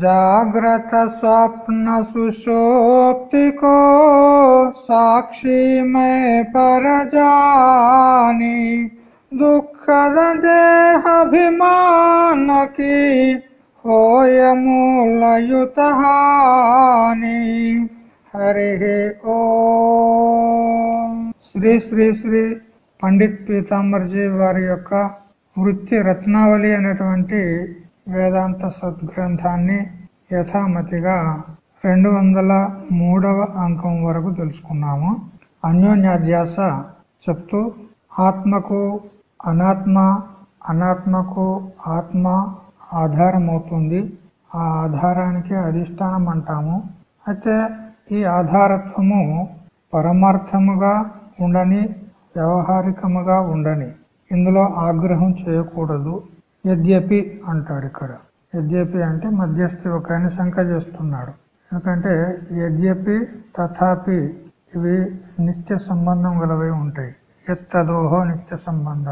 జాగ్రత్త స్వప్న సుషోప్తికో సాక్షి మే పరజాని దుఃఖద దేహాభిమానకి హోయమూలయుత హరి శ్రీ శ్రీ శ్రీ పండిత్ పీతాంబర్జీ వారి యొక్క వృత్తి రత్నావళి అనేటువంటి వేదాంత సద్గ్రంథాన్ని యథామతిగా రెండు వందల మూడవ అంకం వరకు తెలుసుకున్నాము. అన్యోన్యాధ్యాస చెప్తూ ఆత్మకు అనాత్మ అనాత్మకు ఆత్మ ఆధారం అవుతుంది ఆ ఆధారానికి అధిష్టానం అంటాము. అయితే ఈ ఆధారత్వము పరమార్థముగా ఉండని వ్యవహారికముగా ఉండని ఇందులో ఆగ్రహం చేయకూడదు. యద్యపి అంటాడు ఇక్కడ. యద్యపి అంటే మధ్యస్థి ఒక ఆయన శంక చేస్తున్నాడు. ఎందుకంటే యద్యపి తథాపి ఇవి నిత్య సంబంధం గలవై ఉంటాయి. ఎత్తదోహో నిత్య సంబంధ.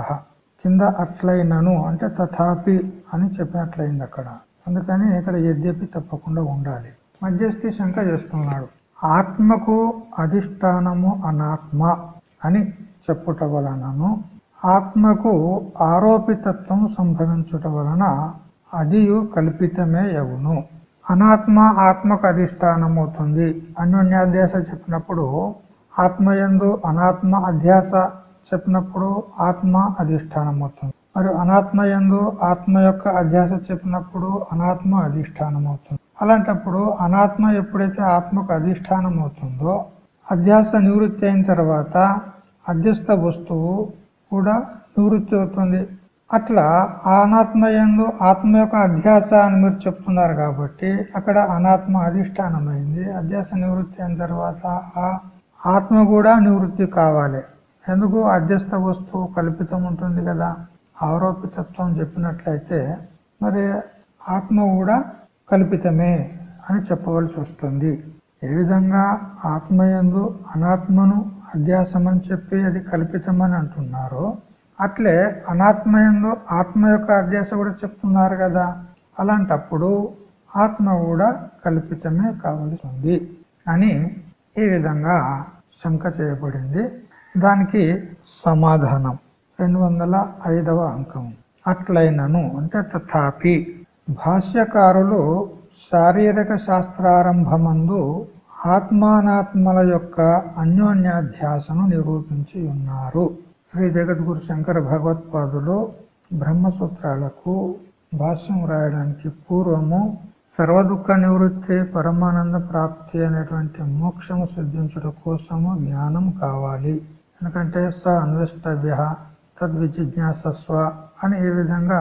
కింద అట్లయినను అంటే తథాపి అని చెప్పినట్లయింది అక్కడ. అందుకని ఇక్కడ యద్యపి తప్పకుండా ఉండాలి. మధ్యస్థి శంక చేస్తున్నాడు. ఆత్మకు అధిష్టానము అనాత్మ అని చెప్పుట వలనను ఆత్మకు ఆరోపితత్వం సంభవించుట వలన అదియు కల్పితమే యగును అనాత్మ ఆత్మకు అధిష్టానమవుతుంది. అన్యోన్యాధ్యాస చెప్పినప్పుడు ఆత్మయందు అనాత్మ అధ్యాస చెప్పినప్పుడు ఆత్మ అధిష్టానమవుతుంది. మరియు అనాత్మయందు ఆత్మ యొక్క అధ్యాస చెప్పినప్పుడు అనాత్మ అధిష్టానం అవుతుంది అలాంటప్పుడు అనాత్మ ఎప్పుడైతే ఆత్మకు అధిష్టానం అవుతుందో అధ్యాస నివృత్తి అయిన తర్వాత అధ్యస్థ వస్తువు కూడా నివృత్తి అవుతుంది. అట్లా అనాత్మయందు ఆత్మ యొక్క అధ్యాస అని మీరు చెప్తున్నారు కాబట్టి అక్కడ అనాత్మ అధిష్టానమైంది. అధ్యాస నివృత్తి అయిన తర్వాత ఆ ఆత్మ కూడా నివృత్తి కావాలి. ఎందుకు? అధ్యస్థ వస్తువు కల్పితం ఉంటుంది కదా. ఆరోపితత్వం చెప్పినట్లయితే మరి ఆత్మ కూడా కల్పితమే అని చెప్పవలసి వస్తుంది. ఏ విధంగా ఆత్మయందు అనాత్మను అధ్యాసమని చెప్పి అది కల్పితమని అంటున్నారో అట్లే అనాత్మయంలో ఆత్మ యొక్క అధ్యాస కూడా చెప్తున్నారు కదా అలాంటప్పుడు ఆత్మ కూడా కల్పితమే కావలసింది అని ఈ విధంగా శంక చేయబడింది. దానికి సమాధానం రెండు వందల ఐదవ అంకం. అట్లయినను అంటే తథాపి భాష్యకారులు శారీరక శాస్త్రారంభమందు ఆత్మానాత్మల యొక్క అన్యోన్యాధ్యాసను నిరూపించి ఉన్నారు. శ్రీ జగద్గురు శంకర భగవత్పాదులు బ్రహ్మసూత్రాలకు భాష్యం రాయడానికి పూర్వము సర్వదుఃఖ నివృత్తి పరమానంద ప్రాప్తి అనేటువంటి మోక్షము సిద్ధించుట కోసము జ్ఞానం కావాలి. ఎందుకంటే స అన్వేష్టవ్య తద్విజిజ్ఞాసస్వ అని ఈ విధంగా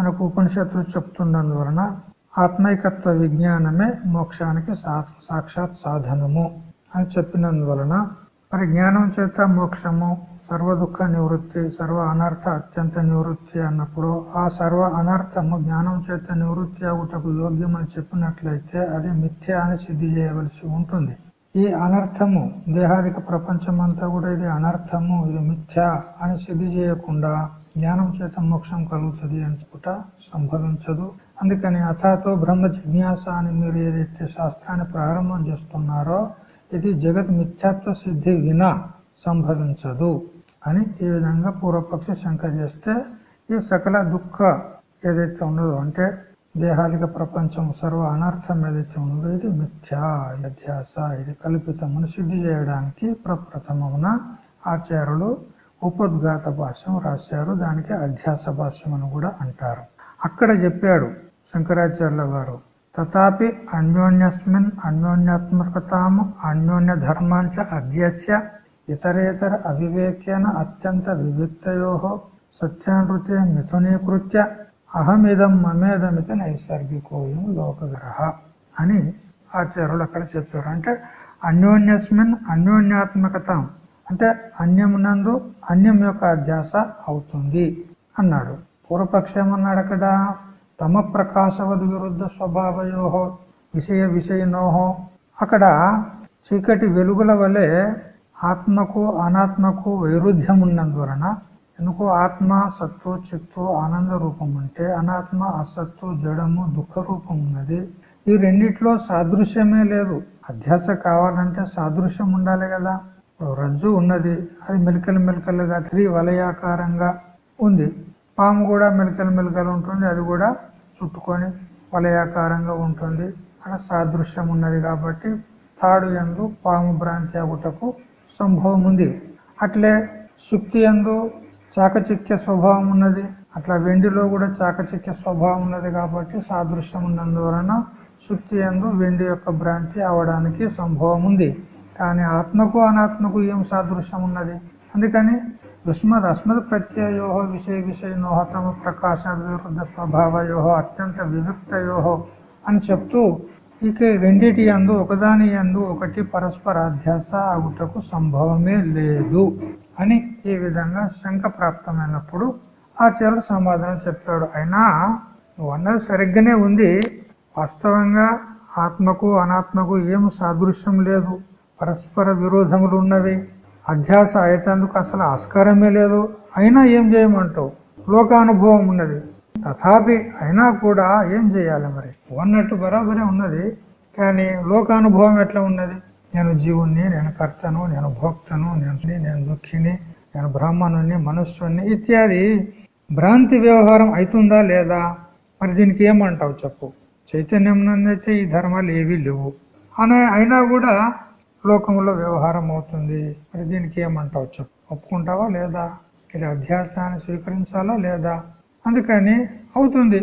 మనకు ఉపనిషత్తులు చెప్తున్నందువలన ఆత్మైకత్వ విజ్ఞానమే మోక్షానికి సాక్షాత్ సాధనము అని చెప్పినందువలన మరి జ్ఞానం చేత మోక్షము సర్వ దుఃఖ నివృత్తి సర్వ అనర్థ అత్యంత నివృత్తి అన్నప్పుడు ఆ సర్వ అనర్థము జ్ఞానం చేత నివృత్తి అవుటకు యోగ్యమని చెప్పినట్లయితే అది మిథ్య అని సిద్ధి చేయవలసి ఉంటుంది. ఈ అనర్థము దేహాదిక ప్రపంచం అంతా కూడా ఇది అనర్థము ఇది మిథ్య అని సిద్ధి చేయకుండా జ్ఞానం చేత మోక్షం కలుగుతుంది అనుకుంట సంభవించదు. అందుకని అథాతో బ్రహ్మ జిజ్ఞాస అని మీరు ఏదైతే శాస్త్రాన్ని ప్రారంభం చేస్తున్నారో ఇది జగత్ మిథ్యాత్వ సిద్ధి వినా సంభవించదు అని ఈ విధంగా పూర్వపక్ష శంక చేస్తే ఈ సకల దుఃఖ ఏదైతే ఉన్నదో అంటే దేహాదిక ప్రపంచం సర్వ అనర్థం ఏదైతే ఉన్నదో ఇది మిథ్యా అధ్యాస ఇది కల్పితమును సిద్ధి చేయడానికి ప్రప్రథమమున ఆచార్యులు ఉపద్ఘాత భాష్యం రాశారు. దానికి అధ్యాస భాష్యం అని కూడా అంటారు. అక్కడ చెప్పాడు శంకరాచార్యుల వారు. తథాపి అన్యోన్యస్మిన్ అన్యోన్యాత్మకతాము అన్యోన్య ధర్మాంచ అధ్యస్య ఇతరేతర అవివేకేన అత్యంత వివిక్తయో సత్యానృతే మిథునీకృత్య అహమిదం మమేదమితి నైసర్గికోయం లోకగ్రహ అని ఆచార్యులు అక్కడ చెప్పారు. అంటే అన్యోన్యస్మిన్ అన్యోన్యాత్మకతం. అంటే అన్యమునందు అన్యం యొక్క అధ్యాస అవుతుంది అన్నాడు. పూర్వపక్షం అక్కడ తమ ప్రకాశవద్ విరుద్ధ స్వభావయోహో విషయ విషయనోహో అక్కడ చీకటి వెలుగుల వలె ఆత్మకు అనాత్మకు వైరుధ్యం ఉన్నందువలన ఎందుకు ఆత్మ సత్తు చిత్తు ఆనంద రూపం ఉంటే అనాత్మ అసత్తు జడము దుఃఖ రూపం ఉన్నది ఈ రెండిట్లో సాదృశ్యమే లేదు. అధ్యాస కావాలంటే సాదృశ్యం ఉండాలి కదా. రజ్జు ఉన్నది. అది మెలికలు మెలికలుగా త్రి వలయాకారంగా ఉంది. పాము కూడా మెలికలు మెలికలు ఉంటుంది అది కూడా చుట్టుకొని వలయాకారంగా ఉంటుంది. అక్కడ సాదృశ్యం ఉన్నది కాబట్టి తాడు ఎందు పాము భ్రాంతి అగుటకు సంభవం ఉంది. అట్లే శుక్తి ఎందు చాకచిక్య స్వభావం ఉన్నది. అట్లా వెండిలో కూడా చాకచిక్య స్వభావం ఉన్నది కాబట్టి సాదృశ్యం ఉన్నందువలన శుక్తి ఎందు వెండి యొక్క భ్రాంతి అవడానికి సంభవం ఉంది. కానీ ఆత్మకు అనాత్మకు ఏం సాదృశ్యం ఉన్నది? అందుకని యుష్మద్ అస్మద్ ప్రత్యయో విషయ విషయనో తమ ప్రకాశ విరుద్ధ స్వభావయో అత్యంత వివిక్తయో అని చెప్తూ ఇక రెండిటి అందు ఒకదాని అందు ఒకటి పరస్పర అధ్యాస అవుటకు సంభవమే లేదు అని ఈ విధంగా శంక ప్రాప్తమైనప్పుడు ఆచార్యుడు సమాధానం చెప్తాడు. అయినా నువ్వు అన్నది సరిగ్గానే ఉంది. వాస్తవంగా ఆత్మకు అనాత్మకు ఏం సాదృశ్యం లేదు. పరస్పర విరోధములు ఉన్నవి. అధ్యాస అయితందుకు అసలు ఆస్కారమే లేదు. అయినా ఏం చేయమంటావు? లోకానుభవం ఉన్నది. తథాపి అయినా కూడా ఏం చేయాలి మరి? ఉన్నట్టు బరాబరే ఉన్నది. కానీ లోకానుభవం ఎట్లా ఉన్నది? నేను జీవుణ్ణి నేను కర్తను నేను భోక్తను నేను నేను దుఃఖిని నేను బ్రాహ్మణుణ్ణి మనుష్యుణ్ణి ఇత్యాది. భ్రాంతి వ్యవహారం అవుతుందా లేదా? మరి దీనికి ఏమంటావు చెప్పు? చైతన్యం నందైతే ఈ ధర్మాలు ఏవీ లేవు. అనే అయినా కూడా లోకంలో వ్యవహారం అవుతుంది. మరి దీనికి ఏమంటావు చెప్పు. ఒప్పుకుంటావా లేదా? ఇది అధ్యాసాన్ని స్వీకరించాలా లేదా? అందుకని అవుతుంది.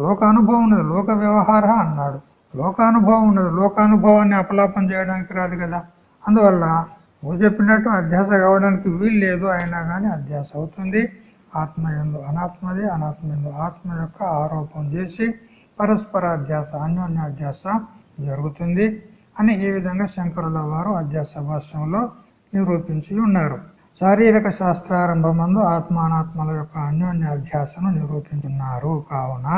లోకానుభవం ఉన్నది. లోక వ్యవహార అన్నాడు. లోకానుభవం ఉన్నది. లోకానుభవాన్ని అపలాపం చేయడానికి రాదు కదా. అందువల్ల నువ్వు చెప్పినట్టు అధ్యాస కావడానికి వీలు లేదు అయినా కానీ అధ్యాస అవుతుంది. ఆత్మ ఎందు అనాత్మది అనాత్మ ఎందు ఆత్మ యొక్క ఆరోపం చేసి పరస్పర అధ్యాస అన్యోన్యాధ్యాస జరుగుతుంది. అని ఈ విధంగా శంకరుల వారు అధ్యాసభాష్యంలో నిరూపించి ఉన్నారు. శారీరక శాస్త్రారంభమందు ఆత్మానాత్మల యొక్క అన్యోన్య అధ్యాసను నిరూపించున్నారు. కావున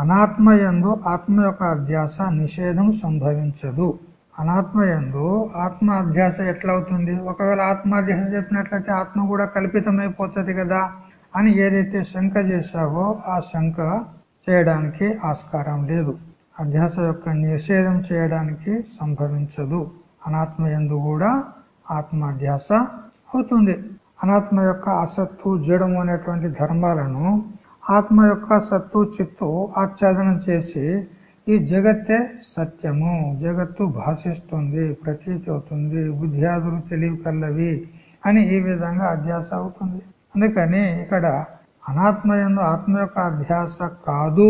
అనాత్మయందు ఆత్మ యొక్క అధ్యాస నిషేధం సంభవించదు. అనాత్మయందు ఆత్మ అధ్యాస ఎట్లవుతుంది? ఒకవేళ ఆత్మాధ్యాస చెప్పినట్లయితే ఆత్మ కూడా కల్పితమైపోతుంది కదా అని ఏదైతే శంక చేశావో ఆ శంక చేయడానికి ఆస్కారం లేదు. అధ్యాస యొక్క నిషేధం చేయడానికి సంభవించదు. అనాత్మ ఎందు కూడా ఆత్మ అధ్యాస అవుతుంది. అనాత్మ యొక్క అసత్తు జడము అనేటువంటి ధర్మాలను ఆత్మ యొక్క సత్తు చిత్తు ఆచ్ఛాదనం చేసి ఈ జగత్తే సత్యము. జగత్తు భాషిస్తుంది ప్రతీతి అవుతుంది బుద్ధ్యాదులు తెలివి కల్లవి అని ఈ విధంగా అధ్యాస అవుతుంది. అందుకని ఇక్కడ అనాత్మ ఎందు ఆత్మ యొక్క అధ్యాస కాదు.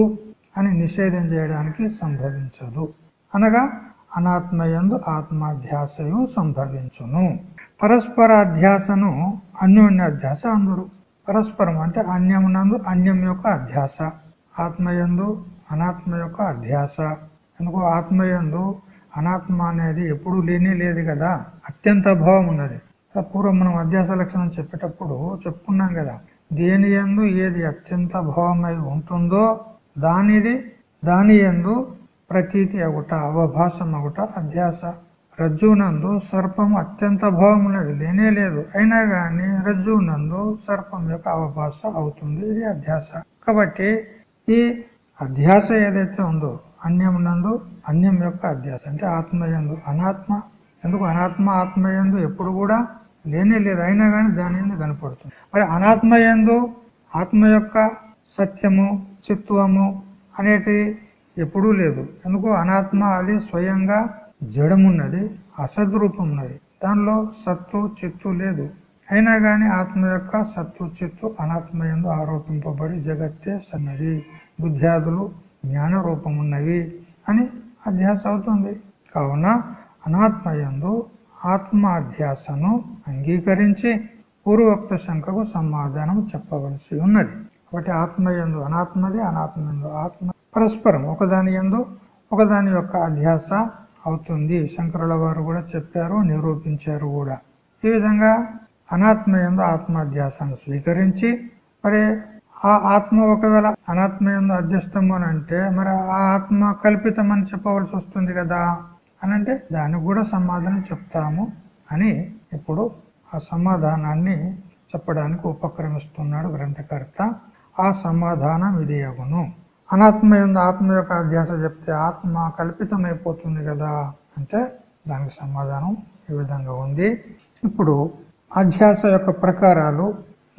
అని నిషేధం చేయడానికి సంభవించదు. అనగా అనాత్మయందు ఆత్మాధ్యాసయు సంభవించును. పరస్పర అధ్యాసను అన్యోన్య అధ్యాస అందరు. పరస్పరం అంటే అన్యమునందు అన్యం యొక్క అధ్యాస. ఆత్మయందు అనాత్మ యొక్క అధ్యాస. ఎందుకో? ఆత్మయందు అనాత్మ అనేది ఎప్పుడూ లేనే లేదు కదా. అత్యంత భావం ఉన్నది. పూర్వం మనం అధ్యాస లక్షణం చెప్పేటప్పుడు చెప్పుకున్నాం కదా. దేని ఎందు ఏది అత్యంత భావమై ఉంటుందో దానిది దాని ఎందు ప్రతీతి అగుట అవభాసం అగుట అధ్యాస రజ్జునందు సర్పం అత్యంత భావం ఉన్నది లేనే లేదు. అయినా కానీ రజ్జునందు సర్పం యొక్క అవభాస అవుతుంది ఇది అధ్యాస. కాబట్టి ఈ అధ్యాస ఏదైతే ఉందో అన్యమునందు అన్యం యొక్క అధ్యాస అంటే ఆత్మయందు అనాత్మ ఎందుకు అనాత్మ ఆత్మయందు ఎప్పుడు కూడా లేనే లేదు అయినా కానీ దాని ఎందుకు కనపడుతుంది. మరి అనాత్మయందు ఆత్మ యొక్క సత్యము చిత్వము అనేటి ఎప్పుడూ లేదు. ఎందుకు అనాత్మ అది స్వయంగా జడమున్నది అసద్రూపం ఉన్నది దానిలో సత్తు చిత్తు లేదు. అయినా కానీ ఆత్మ యొక్క సత్తు చిత్తు అనాత్మ ఎందు ఆరోపింపబడి జగత్తే సన్నది. బుద్ధ్యాదులు జ్ఞాన రూపమున్నవి అని అధ్యాస అవుతుంది. కావున అనాత్మయందు ఆత్మాధ్యాసను అంగీకరించి పూర్వోక్త శంకకు సమాధానం చెప్పవలసి ఉన్నది. కాబట్టి ఆత్మయందు అనాత్మది అనాత్మయందు ఆత్మ పరస్పరం ఒకదాని ఎందు ఒకదాని యొక్క అధ్యాస అవుతుంది. శంకరుల వారు కూడా చెప్పారు నిరూపించారు కూడా. ఈ విధంగా అనాత్మయందు ఆత్మాధ్యాసాన్ని స్వీకరించి మరి ఆ ఆత్మ ఒకవేళ అనాత్మయందు అధ్యస్తము అని అంటే మరి ఆ ఆత్మ కల్పితం అని చెప్పవలసి వస్తుంది కదా? అని అంటే దానికి కూడా సమాధానం చెప్తాము అని ఇప్పుడు ఆ సమాధానాన్ని చెప్పడానికి ఉపక్రమిస్తున్నాడు గ్రంథకర్త. ఆ సమాధానం ఇది అగును. అనాత్మ ఎందు ఆత్మ యొక్క అధ్యాస చెప్తే ఆత్మ కల్పితమైపోతుంది కదా అంటే దానికి సమాధానం ఈ విధంగా ఉంది. ఇప్పుడు అధ్యాస యొక్క ప్రకారాలు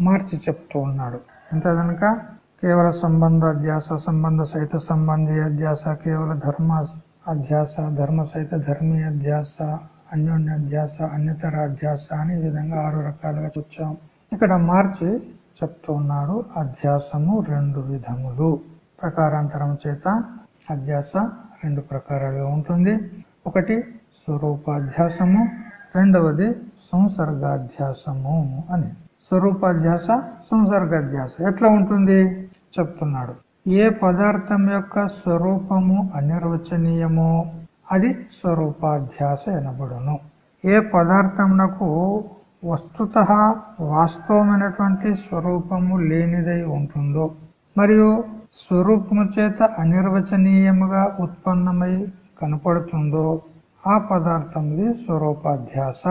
మార్చి చెప్తూ ఉన్నాడు. ఎంత కనుక కేవల సంబంధ అధ్యాస సంబంధ సహిత సంబంధి అధ్యాస కేవల ధర్మ అధ్యాస ధర్మ సహిత ధర్మీయ అధ్యాస అన్యోన్య అధ్యాస అన్యతర అధ్యాస అని ఈ విధంగా ఆరు రకాలుగా చూచాం. ఇక్కడ మార్చి చెప్తున్నాడు అధ్యాసము రెండు విధములు. ప్రకారాంతరం చేత అధ్యాస రెండు ప్రకారాలుగా ఉంటుంది. ఒకటి స్వరూపాధ్యాసము రెండవది సంసర్గాధ్యాసము అని. స్వరూపాధ్యాస సంసర్గాధ్యాస ఎట్లా ఉంటుంది? చెప్తున్నాడు. ఏ పదార్థం యొక్క స్వరూపము అనిర్వచనీయమో? అది స్వరూపాధ్యాస ఎనబడును. ఏ పదార్థమునకు వస్తుత వాస్తవమైనటువంటి స్వరూపము లేనిదై ఉంటుందో మరియు స్వరూపము చేత అనిర్వచనీయముగా ఉత్పన్నమై కనపడుతుందో ఆ పదార్థంది స్వరూపాధ్యాస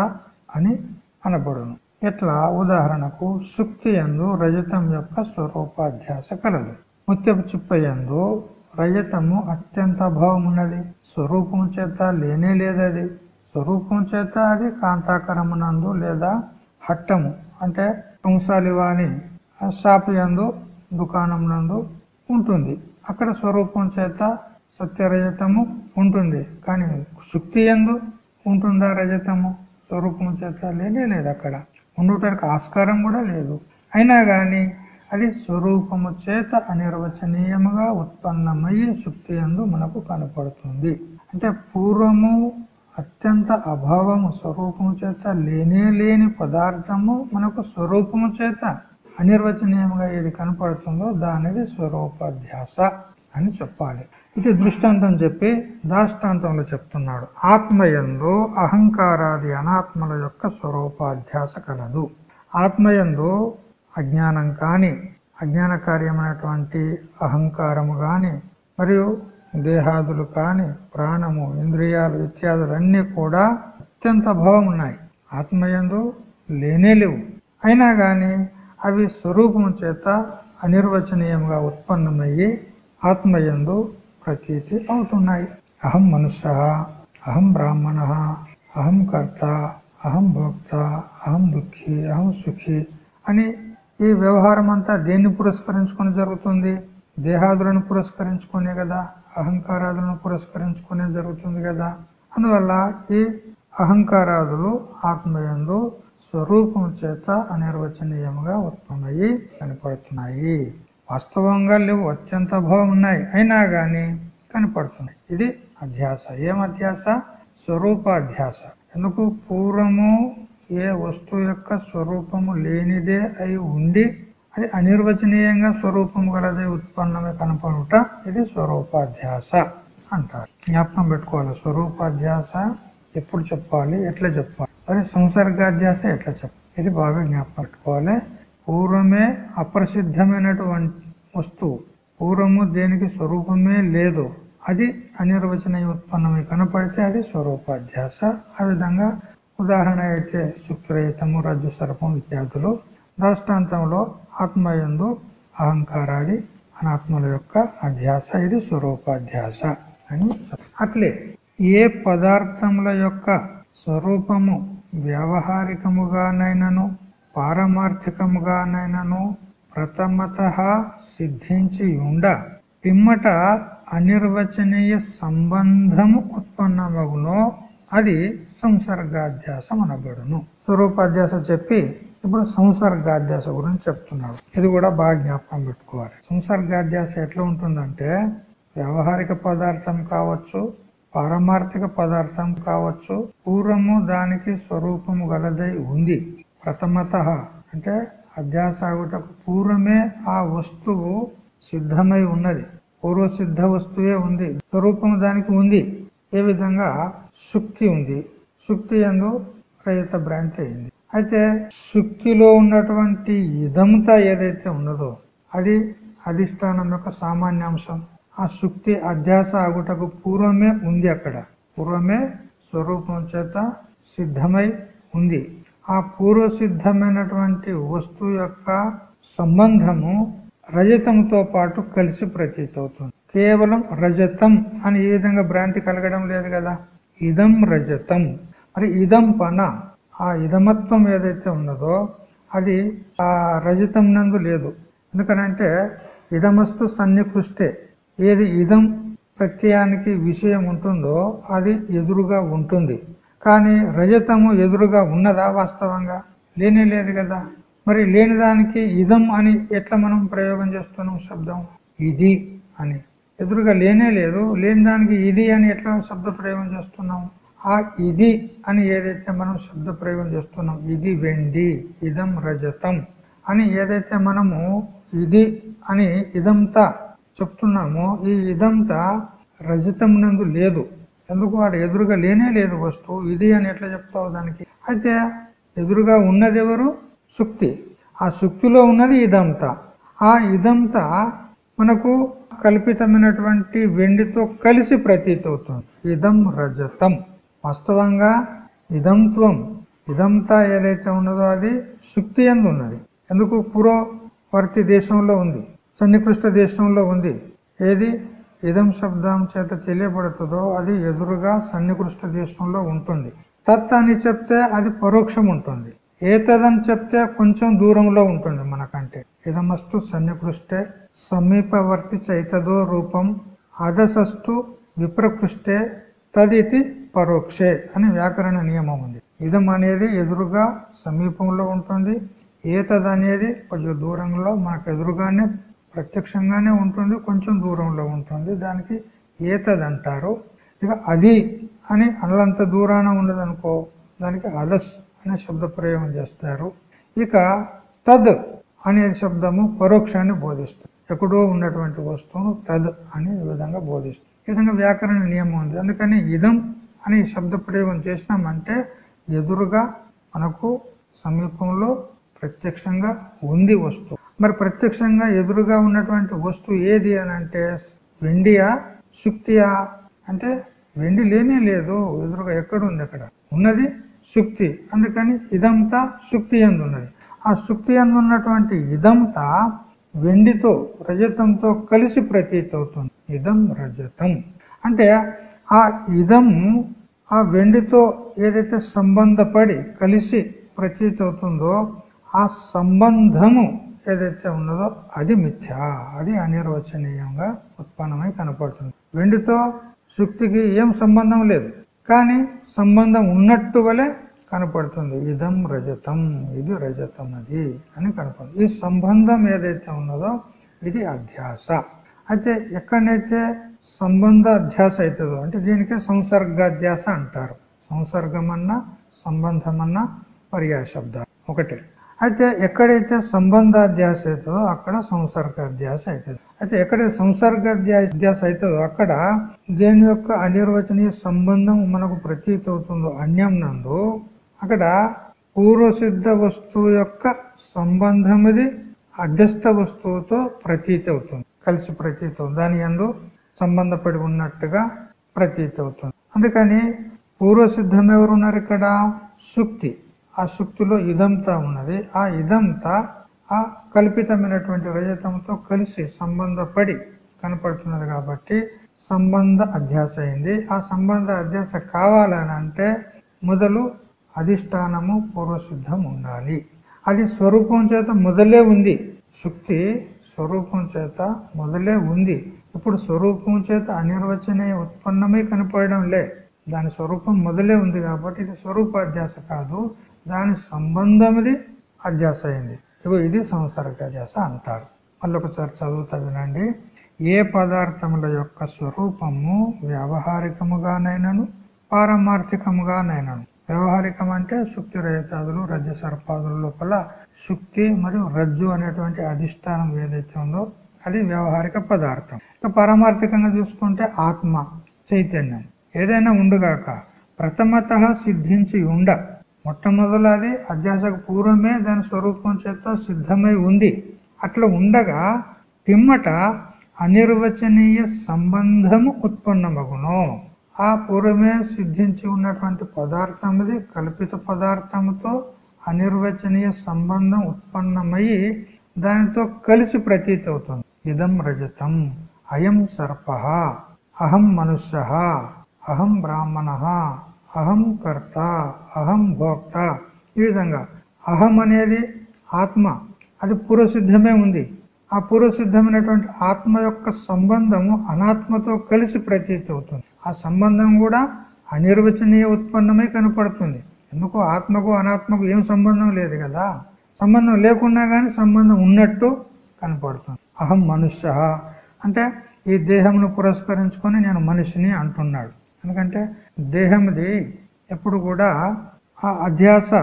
అని అనబడును. ఇట్లా ఉదాహరణకు సుక్తి ఎందు రజతం యొక్క స్వరూపాధ్యాస కలదు. ముత్యపు చిప్పయందు రజతము అత్యంత అభావం ఉన్నది స్వరూపం చేత లేనే లేదది. స్వరూపం చేత అది కాంతాకరమునందు లేదా హట్టము అంటే తుంసాలివాని షాపు ఎందు దుకాణం నందు ఉంటుంది. అక్కడ స్వరూపం చేత సత్యరజతము ఉంటుంది. కానీ శుక్తి ఎందు ఉంటుందా రజతము? స్వరూపం చేత లేనే లేదు అక్కడ. ఉండటానికి ఆస్కారం కూడా లేదు. అయినా కానీ అది స్వరూపము చేత అనిర్వచనీయముగా ఉత్పన్నమయ్యే శుక్తి ఎందు మనకు కనపడుతుంది. అంటే పూర్వము అత్యంత అభావము స్వరూపము చేత లేనే లేని పదార్థము మనకు స్వరూపము చేత అనిర్వచనీయంగా ఏది కనపడుతుందో దానిది స్వరూపాధ్యాస అని చెప్పాలి. ఇది దృష్టాంతం చెప్పి దాష్టాంతంలో చెప్తున్నాడు. ఆత్మయందు అహంకారాది అనాత్మల యొక్క స్వరూపాధ్యాస కలదు. ఆత్మయందు అజ్ఞానం కానీ అజ్ఞాన కార్యమైనటువంటి అహంకారము కానీ మరియు దేహాదులు కాని ప్రాణము ఇంద్రియాలు ఇత్యాదులన్నీ కూడా అత్యంత భావం ఉన్నాయి ఆత్మయందు లేనే లేవు. అయినా కానీ అవి స్వరూపం చేత అనిర్వచనీయంగా ఉత్పన్నమయ్యి ఆత్మయందు ప్రతీతి అవుతున్నాయి. అహం మనుష్య అహం బ్రాహ్మణ అహం కర్త అహం భోక్త అహం దుఃఖి అహం సుఖి అని ఈ వ్యవహారం అంతా దేన్ని పురస్కరించుకొని జరుగుతుంది? దేహాదులను పురస్కరించుకునే కదా అహంకారాదులను పురస్కరించుకునే జరుగుతుంది కదా అందువల్ల ఈ అహంకారాదులు ఆత్మయందు స్వరూపం చేత అనిర్వచనీయముగా ఉత్పన్నమయ్యి కనపడుతున్నాయి. వాస్తవంగా లేవు అత్యంత భావం ఉన్నాయి అయినా కానీ కనపడుతున్నాయి. ఇది అధ్యాస. ఏం అధ్యాస? స్వరూపాధ్యాస. ఎందుకు? పూర్వము ఏ వస్తువు యొక్క స్వరూపము లేనిదే అయి ఉండి అది అనిర్వచనీయంగా స్వరూపము గలది ఉత్పన్నమే కనపడుట ఇది స్వరూపాధ్యాస అంటారు. జ్ఞాపకం పెట్టుకోవాలి స్వరూపాధ్యాస ఎప్పుడు చెప్పాలి ఎట్లా చెప్పాలి? మరి సంసర్గాధ్యాస ఎట్లా చెప్పాలి? ఇది బాగా జ్ఞాపకం పెట్టుకోవాలి. పూర్వమే అప్రసిద్ధమైనటువంటి వస్తువు. పూర్వము దేనికి స్వరూపమే లేదు. అది అనిర్వచనీయ ఉత్పన్నమై కనపడితే అది స్వరూపాధ్యాస. ఆ విధంగా ఉదాహరణ అయితే శుక్రయుతము రజ్జు సర్పం ఇత్యాదులు. దృష్టాంతంలో ఆత్మయందు అహంకారాది అనాత్మల యొక్క అధ్యాస ఇది స్వరూపాధ్యాస అని అట్లే ఏ పదార్థముల యొక్క స్వరూపము వ్యావహారికముగానైనను పారమార్థికముగానైనను ప్రథమత సిద్ధించి ఉండ పిమ్మట అనిర్వచనీయ సంబంధము ఉత్పన్నమగునో అది సంసర్గాధ్యాసం అనబడును స్వరూపాధ్యాస చెప్పి ఇప్పుడు సంసర్గాధ్యాస గురించి చెప్తున్నాడు. ఇది కూడా బాగా జ్ఞాపకం పెట్టుకోవాలి. సంసర్గాధ్యాస ఎట్లా ఉంటుందంటే వ్యవహారిక పదార్థం కావచ్చు పారమార్థిక పదార్థం కావచ్చు పూర్వము దానికి స్వరూపము గలదై ఉంది. ప్రథమత అంటే అధ్యాసాగుటకు పూర్వమే ఆ వస్తువు సిద్ధమై ఉన్నది. పూర్వ సిద్ధ వస్తువే ఉంది. స్వరూపము దానికి ఉంది. ఏ విధంగా? శుక్తి ఉంది. శుక్తి ఎందు రహిత భ్రాంతి అయింది. అయితే శుక్తిలో ఉన్నటువంటి ఇదంతా ఏదైతే ఉన్నదో అది అధిష్టానం యొక్క సామాన్య అంశం. ఆ శుక్తి అధ్యాస ఆగుటకు పూర్వమే ఉంది అక్కడ. పూర్వమే స్వరూపం చేత సిద్ధమై ఉంది. ఆ పూర్వ సిద్ధమైనటువంటి వస్తువు యొక్క సంబంధము రజతంతో పాటు కలిసి ప్రతీతి అవుతుంది కేవలం రజతం అని ఈ విధంగా భ్రాంతి కలగడం లేదు కదా? ఇదం రజతం. మరి ఇదం పన. ఆ ఇదమత్వం ఏదైతే ఉన్నదో అది ఆ రజతం నందు లేదు. ఎందుకనంటే ఇదమస్తు సన్నికృష్టే. ఏది ఇదం ప్రత్యయానికి విషయం ఉంటుందో అది ఎదురుగా ఉంటుంది. కానీ రజతము ఎదురుగా ఉన్నదా వాస్తవంగా? లేనే లేదు కదా. మరి లేని దానికి ఇదం అని ఎట్లా మనం ప్రయోగం చేస్తున్నాం శబ్దం? ఇది అని. ఎదురుగా లేనే లేదు. లేని దానికి ఇది అని ఎట్లా శబ్ద ప్రయోగం చేస్తున్నాం? ఆ ఇది అని ఏదైతే మనం శబ్ద ప్రయోగం చేస్తున్నాం ఇది వెండి ఇదం రజతం అని ఏదైతే మనము ఇది అని ఇదంతా చెప్తున్నామో ఈ ఇదంతా రజతం నందు లేదు. ఎందుకు? వాడు ఎదురుగా లేనే లేదు వస్తువు. ఇది అని ఎట్లా చెప్తావు దానికి? అయితే ఎదురుగా ఉన్నది ఎవరు? సుక్తి ఆ సుక్తిలో ఉన్నది ఇదంతా. ఆ ఇదంతా మనకు కల్పితమైనటువంటి వెండితో కలిసి ప్రతీతి అవుతుంది ఇదం రజతం. వాస్తవంగా ఇదంత్వం ఇదంతా ఏదైతే ఉన్నదో అది శుక్తి ఎందు ఉన్నది. ఎందుకు? పురోవర్తి దేశంలో ఉంది సన్నికృష్ట దేశంలో ఉంది. ఏది? ఇదం శబ్దం చేత తెలియబడుతుందో అది ఎదురుగా సన్నికృష్ట దేశంలో ఉంటుంది. తత్ అని చెప్తే అది పరోక్షం ఉంటుంది. ఏతదని చెప్తే కొంచెం దూరంలో ఉంటుంది మనకంటే. ఇదమస్తు సన్నికృష్టే సమీపవర్తి చైతదో రూపం అదసస్తు విప్రకృష్టే తదితి పరోక్షే అని వ్యాకరణ నియమం ఉంది. ఇదం అనేది ఎదురుగా సమీపంలో ఉంటుంది. ఏతద్ అనేది కొంచెం దూరంలో మనకు ఎదురుగానే ప్రత్యక్షంగానే ఉంటుంది కొంచెం దూరంలో ఉంటుంది. దానికి ఏతద్ అంటారు ఇక అది అని అల్లంత దూరాన ఉన్నదనుకో దానికి అదస్ అనే శబ్ద ప్రయోగం చేస్తారు. ఇక తద్ అనే శబ్దము పరోక్షాన్ని బోధిస్తుంది. ఎక్కడో ఉన్నటువంటి వస్తువును తద్ అని ఈ విధంగా బోధిస్తుంది. ఈ విధంగా వ్యాకరణ నియమం ఉంది. అందుకని ఇదం అని శబ్ద ప్రయోగం చేసినామంటే ఎదురుగా మనకు సమీపంలో ప్రత్యక్షంగా ఉంది వస్తువు. మరి ప్రత్యక్షంగా ఎదురుగా ఉన్నటువంటి వస్తువు ఏది అని అంటే వెండియా శుక్తియా అంటే వెండి లేనే లేదు ఎదురుగా ఎక్కడుంది అక్కడ? ఉన్నది శుక్తి అందుకని ఇదంతా శుక్తి ఎందు ఉన్నది. ఆ శుక్తి ఎందు ఉన్నటువంటి ఇదంతా వెండితో రజతంతో కలిసి ప్రతీతి అవుతుంది ఇదం రజతం. అంటే ఆ ఇదం ఆ వెండితో ఏదైతే సంబంధపడి కలిసి ప్రతీతి అవుతుందో ఆ సంబంధము ఏదైతే ఉన్నదో అది మిథ్య. అది అనిర్వచనీయంగా ఉత్పన్నమై కనపడుతుంది. వెండితో శుక్తికి ఏం సంబంధం లేదు కానీ సంబంధం ఉన్నట్టు వలె కనపడుతుంది. ఇదం రజతం ఇది రజతం అది అని కనపడుతుంది. ఈ సంబంధం ఏదైతే ఉన్నదో ఇది అధ్యాస. అయితే ఎక్కడైతే సంబంధ అధ్యాస అవుతుందో అంటే దీనికే సంసర్గాధ్యాస అంటారు. సంసర్గం సంబంధమన్నా సంబంధం పర్యాయ శబ్దాలు ఒకటే. అయితే ఎక్కడైతే సంబంధాధ్యాస అవుతుందో అక్కడ సంసర్గాధ్యాస అవుతుంది. అయితే ఎక్కడైతే సంసర్గాధ్యాస అవుతుందో అక్కడ దేని యొక్క అనిర్వచనీయ సంబంధం మనకు ప్రతీత అవుతుందో అన్యం నందు అక్కడ పూర్వసిద్ధ వస్తువు యొక్క సంబంధమిది అధ్యస్థ వస్తువుతో ప్రతీతి అవుతుంది. కలిసి ప్రతీతం దాని ఎందు సంబంధపడి ఉన్నట్టుగా ప్రతీతి అవుతుంది అందుకని పూర్వసిద్ధం ఎవరున్నారు ఇక్కడ? సుక్తి. ఆ సుక్తిలో ఇదంతా ఉన్నది. ఆ ఇదంతా ఆ కల్పితమైనటువంటి రజతంతో కలిసి సంబంధపడి కనపడుతున్నది కాబట్టి సంబంధ అధ్యాస అయింది. ఆ సంబంధ అధ్యాస కావాలని అంటే మొదలు అధిష్టానము పూర్వసిద్ధం ఉండాలి. అది స్వరూపం చేత మొదలే ఉంది. శుక్తి స్వరూపం చేత మొదలే ఉంది. ఇప్పుడు స్వరూపం చేత అనిర్వచనీయ ఉత్పన్నమే కనపడడం లే. దాని స్వరూపం మొదలే ఉంది కాబట్టి ఇది స్వరూపాధ్యాస కాదు దాని సంబంధమిది అధ్యాస అయింది. ఇగో ఇది సంసర్గాధ్యాస అంటారు. మళ్ళీ ఒకసారి చదువుతా వినండి. ఏ పదార్థముల యొక్క స్వరూపము వ్యావహారికముగానైనను పారమార్థికముగానైనను? వ్యవహారికం అంటే శుక్తి రహితాదులు రజ్జు సర్పాదుల లోపల శుక్తి మరియు రజ్జు అనేటువంటి అధిష్టానం ఏదైతే ఉందో అది వ్యవహారిక పదార్థం. ఇక పారమార్థికంగా చూసుకుంటే ఆత్మ చైతన్యం ఏదైనా ఉండుగాక ప్రథమత సిద్ధించి ఉండ. మొట్టమొదలు అది అధ్యాసకు పూర్వమే దాని స్వరూపం చేత సిద్ధమై ఉంది. అట్లా ఉండగా పిమ్మట అనిర్వచనీయ సంబంధము ఉత్పన్నమగును. ఆ పూర్వమే సిద్ధించి ఉన్నటువంటి పదార్థముది కల్పిత పదార్థముతో అనిర్వచనీయ సంబంధం ఉత్పన్నమయ్యి దానితో కలిసి ప్రతీతి అవుతుంది ఇదం రజతం అయం సర్ప అహం మనుష్య అహం బ్రాహ్మణ అహం కర్త అహం భోక్త. ఈ విధంగా అహం అనేది ఆత్మ అది పూర్వసిద్ధమే ఉంది. ఆ పూర్వసిద్ధమైనటువంటి ఆత్మ యొక్క సంబంధము అనాత్మతో కలిసి ప్రతీతి అవుతుంది. ఆ సంబంధం కూడా అనిర్వచనీయ ఉత్పన్నమై కనపడుతుంది. ఎందుకు ఆత్మకు అనాత్మకు ఏం సంబంధం లేదు కదా? సంబంధం లేకున్నా కానీ సంబంధం ఉన్నట్టు కనపడుతుంది. అహం మనుష్య. అంటే ఈ దేహమును పురస్కరించుకొని నేను మనిషిని అంటున్నాడు. ఎందుకంటే దేహంది ఎప్పుడు కూడా ఆ అధ్యాస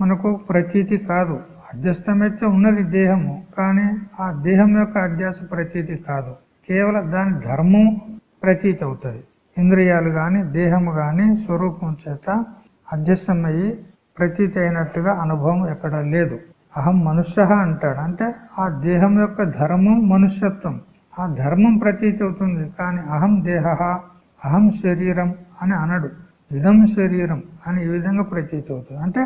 మనకు ప్రతీతి కాదు. అధ్యస్థమైతే ఉన్నది దేహము కానీ ఆ దేహం యొక్క అధ్యాస ప్రతీతి కాదు. కేవలం దాని ధర్మం ప్రతీతి అవుతుంది. ఇంద్రియాలు కానీ దేహము కానీ స్వరూపం చేత అధ్యస్థమయ్యి ప్రతీతి అయినట్టుగా అనుభవం ఎక్కడ లేదు. అహం మనుష్య అంటాడు. అంటే ఆ దేహం యొక్క ధర్మం మనుష్యత్వం. ఆ ధర్మం ప్రతీతి అవుతుంది. కానీ అహం దేహ అహం శరీరం అని అనడు. ఇదం శరీరం అని ఈ విధంగా ప్రతీతి అవుతుంది. అంటే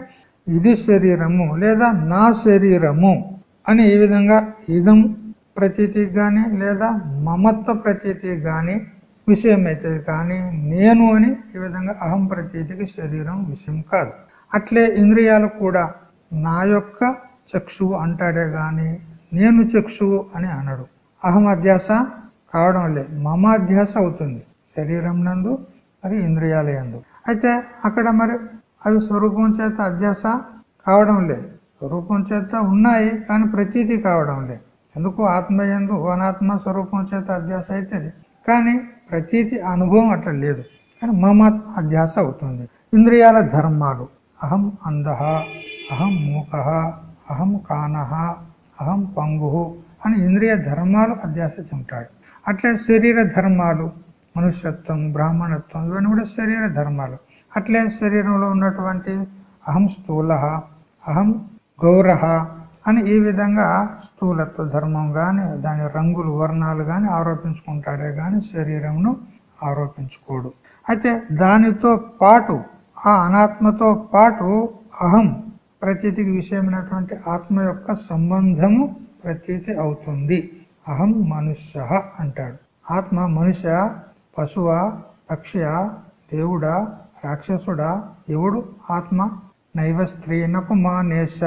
ఇది శరీరము లేదా నా శరీరము అని ఈ విధంగా ఇదం ప్రతీతి కానీ లేదా మమత్వ ప్రతీతి కానీ విషయం అవుతుంది. కానీ నేను అని ఈ విధంగా అహం ప్రతీతికి శరీరం విషయం కాదు. అట్లే ఇంద్రియాలు కూడా నా యొక్క చక్షు అంటాడే గాని నేను చక్షువు అని అనడు. అహం అధ్యాస కావడం లేదు. మమ అధ్యాస అవుతుంది. శరీరం నందు మరి ఇంద్రియాలయందు అయితే అక్కడ మరి అవి స్వరూపం చేత అధ్యాస కావడం లేదు. స్వరూపం చేత ఉన్నాయి కానీ ప్రతీతి కావడం లేదు. ఎందుకు? ఆత్మయందు అనాత్మ స్వరూపం చేత అధ్యాస అవుతుంది కానీ ప్రతీతి అనుభవం అట్లా లేదు. కానీ మమ అధ్యాస అవుతుంది. ఇంద్రియాల ధర్మాలు. అహం అంధ అహం మూక అహం కాన అహం పంగు అని ఇంద్రియ ధర్మాలు అధ్యాస చెంటాడు అట్లే శరీర ధర్మాలు మనుష్యత్వం బ్రాహ్మణత్వం ఇవన్నీ కూడా శరీర ధర్మాలు. అట్లే శరీరంలో ఉన్నటువంటి అహం స్థూల అహం గౌర అని ఈ విధంగా స్థూలత్వ ధర్మం కానీ దాని రంగులు వర్ణాలు కానీ ఆరోపించుకుంటాడే కానీ శరీరంను ఆరోపించుకోడు. అయితే దానితో పాటు ఆ అనాత్మతో పాటు అహం ప్రతీతికి విషయమైనటువంటి ఆత్మ యొక్క సంబంధము ప్రతీతి అవుతుంది. అహం మనుష్య అంటాడు. ఆత్మ మనుష్య పశువ పక్షియ దేవుడా రాక్షసుడా ఎవడు? ఆత్మ. నైవ స్త్రీ నపుమానేష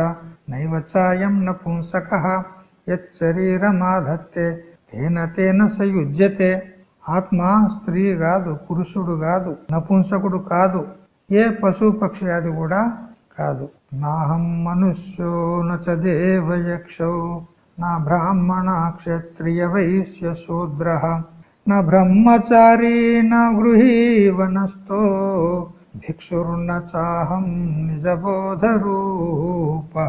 నైవ చాయం నపుంసక యరీరమాధత్తే తేన తేన సయుజ్యతే. ఆత్మ స్త్రీ కాదు పురుషుడు కాదు నపుంసకుడు కాదు. ఏ పశు పక్షి అది కూడా కాదు. నాహం మనుష్యో నేవయక్షౌ నా బ్రాహ్మణ క్షత్రియ వైశ్య శూద్ర. నా బ్రహ్మచారీ నా గృహీ వనస్థో భిక్షుర్న చాహం నిజబోధరూప.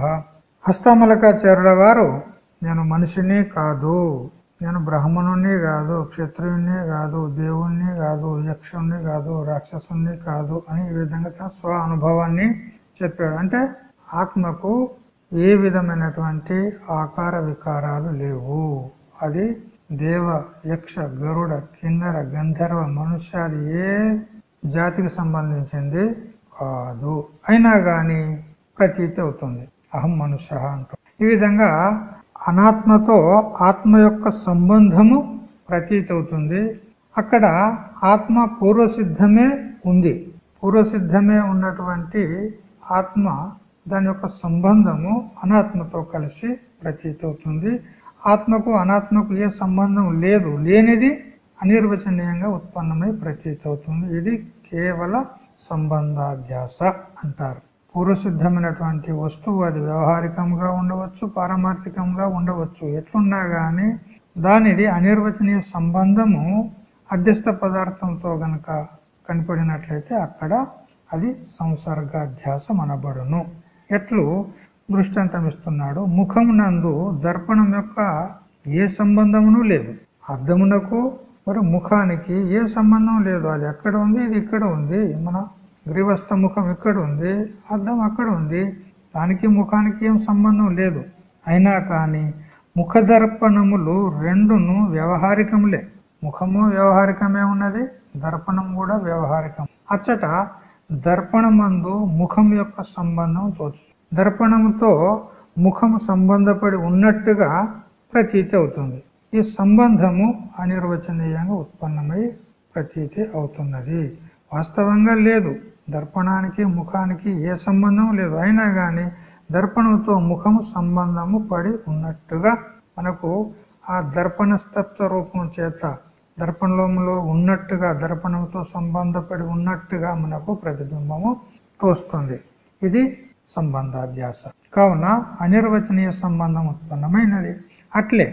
హస్తమలకాచార్యుల వారు నేను మనిషిని కాదు నేను బ్రాహ్మణుణ్ణి కాదు క్షత్రియుణ్ణి కాదు దేవుణ్ణి కాదు యక్షుణ్ణి కాదు రాక్షసుణ్ణి కాదు అని ఈ విధంగా స్వ అనుభవాన్ని చెప్పాడు. అంటే ఆత్మకు ఏ విధమైనటువంటి ఆకార వికారాలు లేవు. అది దేవ యక్ష గరుడ కిన్నర గంధర్వ మనుష్యాది ఏ జాతికి సంబంధించింది కాదు. అయినా గాని ప్రతీతి అవుతుంది. అహం మనుష్య అంటూ. ఈ విధంగా అనాత్మతో ఆత్మ యొక్క సంబంధము ప్రతీతి అవుతుంది. అక్కడ ఆత్మ పూర్వసిద్ధమే ఉంది. పూర్వసిద్ధమే ఉన్నటువంటి ఆత్మ దాని యొక్క సంబంధము అనాత్మతో కలిసి ప్రతీతి అవుతుంది ఆత్మకు అనాత్మకు ఏ సంబంధం లేదు లేనిది అనిర్వచనీయంగా ఉత్పన్నమై ప్రతీతి అవుతుంది ఇది కేవల సంబంధాధ్యాస అంటారు. పూర్వసిద్ధమైనటువంటి వస్తువు అది వ్యవహారికంగా ఉండవచ్చు పారమార్థికంగా ఉండవచ్చు ఎట్లున్నా గాని దానిది అనిర్వచనీయ సంబంధము అధ్యస్థ పదార్థంతో గనక కనపడినట్లయితే అక్కడ అది సంసర్గాధ్యాస అనబడును ఎట్లు దృష్టాంతం ఇస్తున్నాడు ముఖం నందు దర్పణం యొక్క ఏ సంబంధమును లేదు. అద్దమునకు మరి ముఖానికి ఏ సంబంధం లేదు. అది ఎక్కడ ఉంది? ఇది ఇక్కడ ఉంది. మన గ్రీవస్థ ముఖం ఇక్కడ ఉంది. అద్దం అక్కడ ఉంది. దానికి ముఖానికి ఏం సంబంధం లేదు. అయినా కానీ ముఖ దర్పణములు రెండును వ్యవహారికములే. ముఖము వ్యవహారికమే ఉన్నది దర్పణం కూడా వ్యవహారికం. అచ్చట దర్పణమందు ముఖం యొక్క సంబంధం తోచు. దర్పణంతో ముఖం సంబంధపడి ఉన్నట్టుగా ప్రతీతి అవుతుంది. ఈ సంబంధము అనిర్వచనీయంగా ఉత్పన్నమై ప్రతీతి అవుతున్నది. వాస్తవంగా లేదు. దర్పణానికి ముఖానికి ఏ సంబంధం లేదు. అయినా కానీ దర్పణంతో ముఖము సంబంధము పడి ఉన్నట్టుగా మనకు ఆ దర్పణస్తత్వ రూపం చేత దర్పణంలో ఉన్నట్టుగా దర్పణంతో సంబంధపడి ఉన్నట్టుగా మనకు ప్రతిబింబము తోస్తుంది. ఇది సంబంధాధ్యాస కావున అనిర్వచనీయ సంబంధం ఉత్పన్నమైనది. అట్లే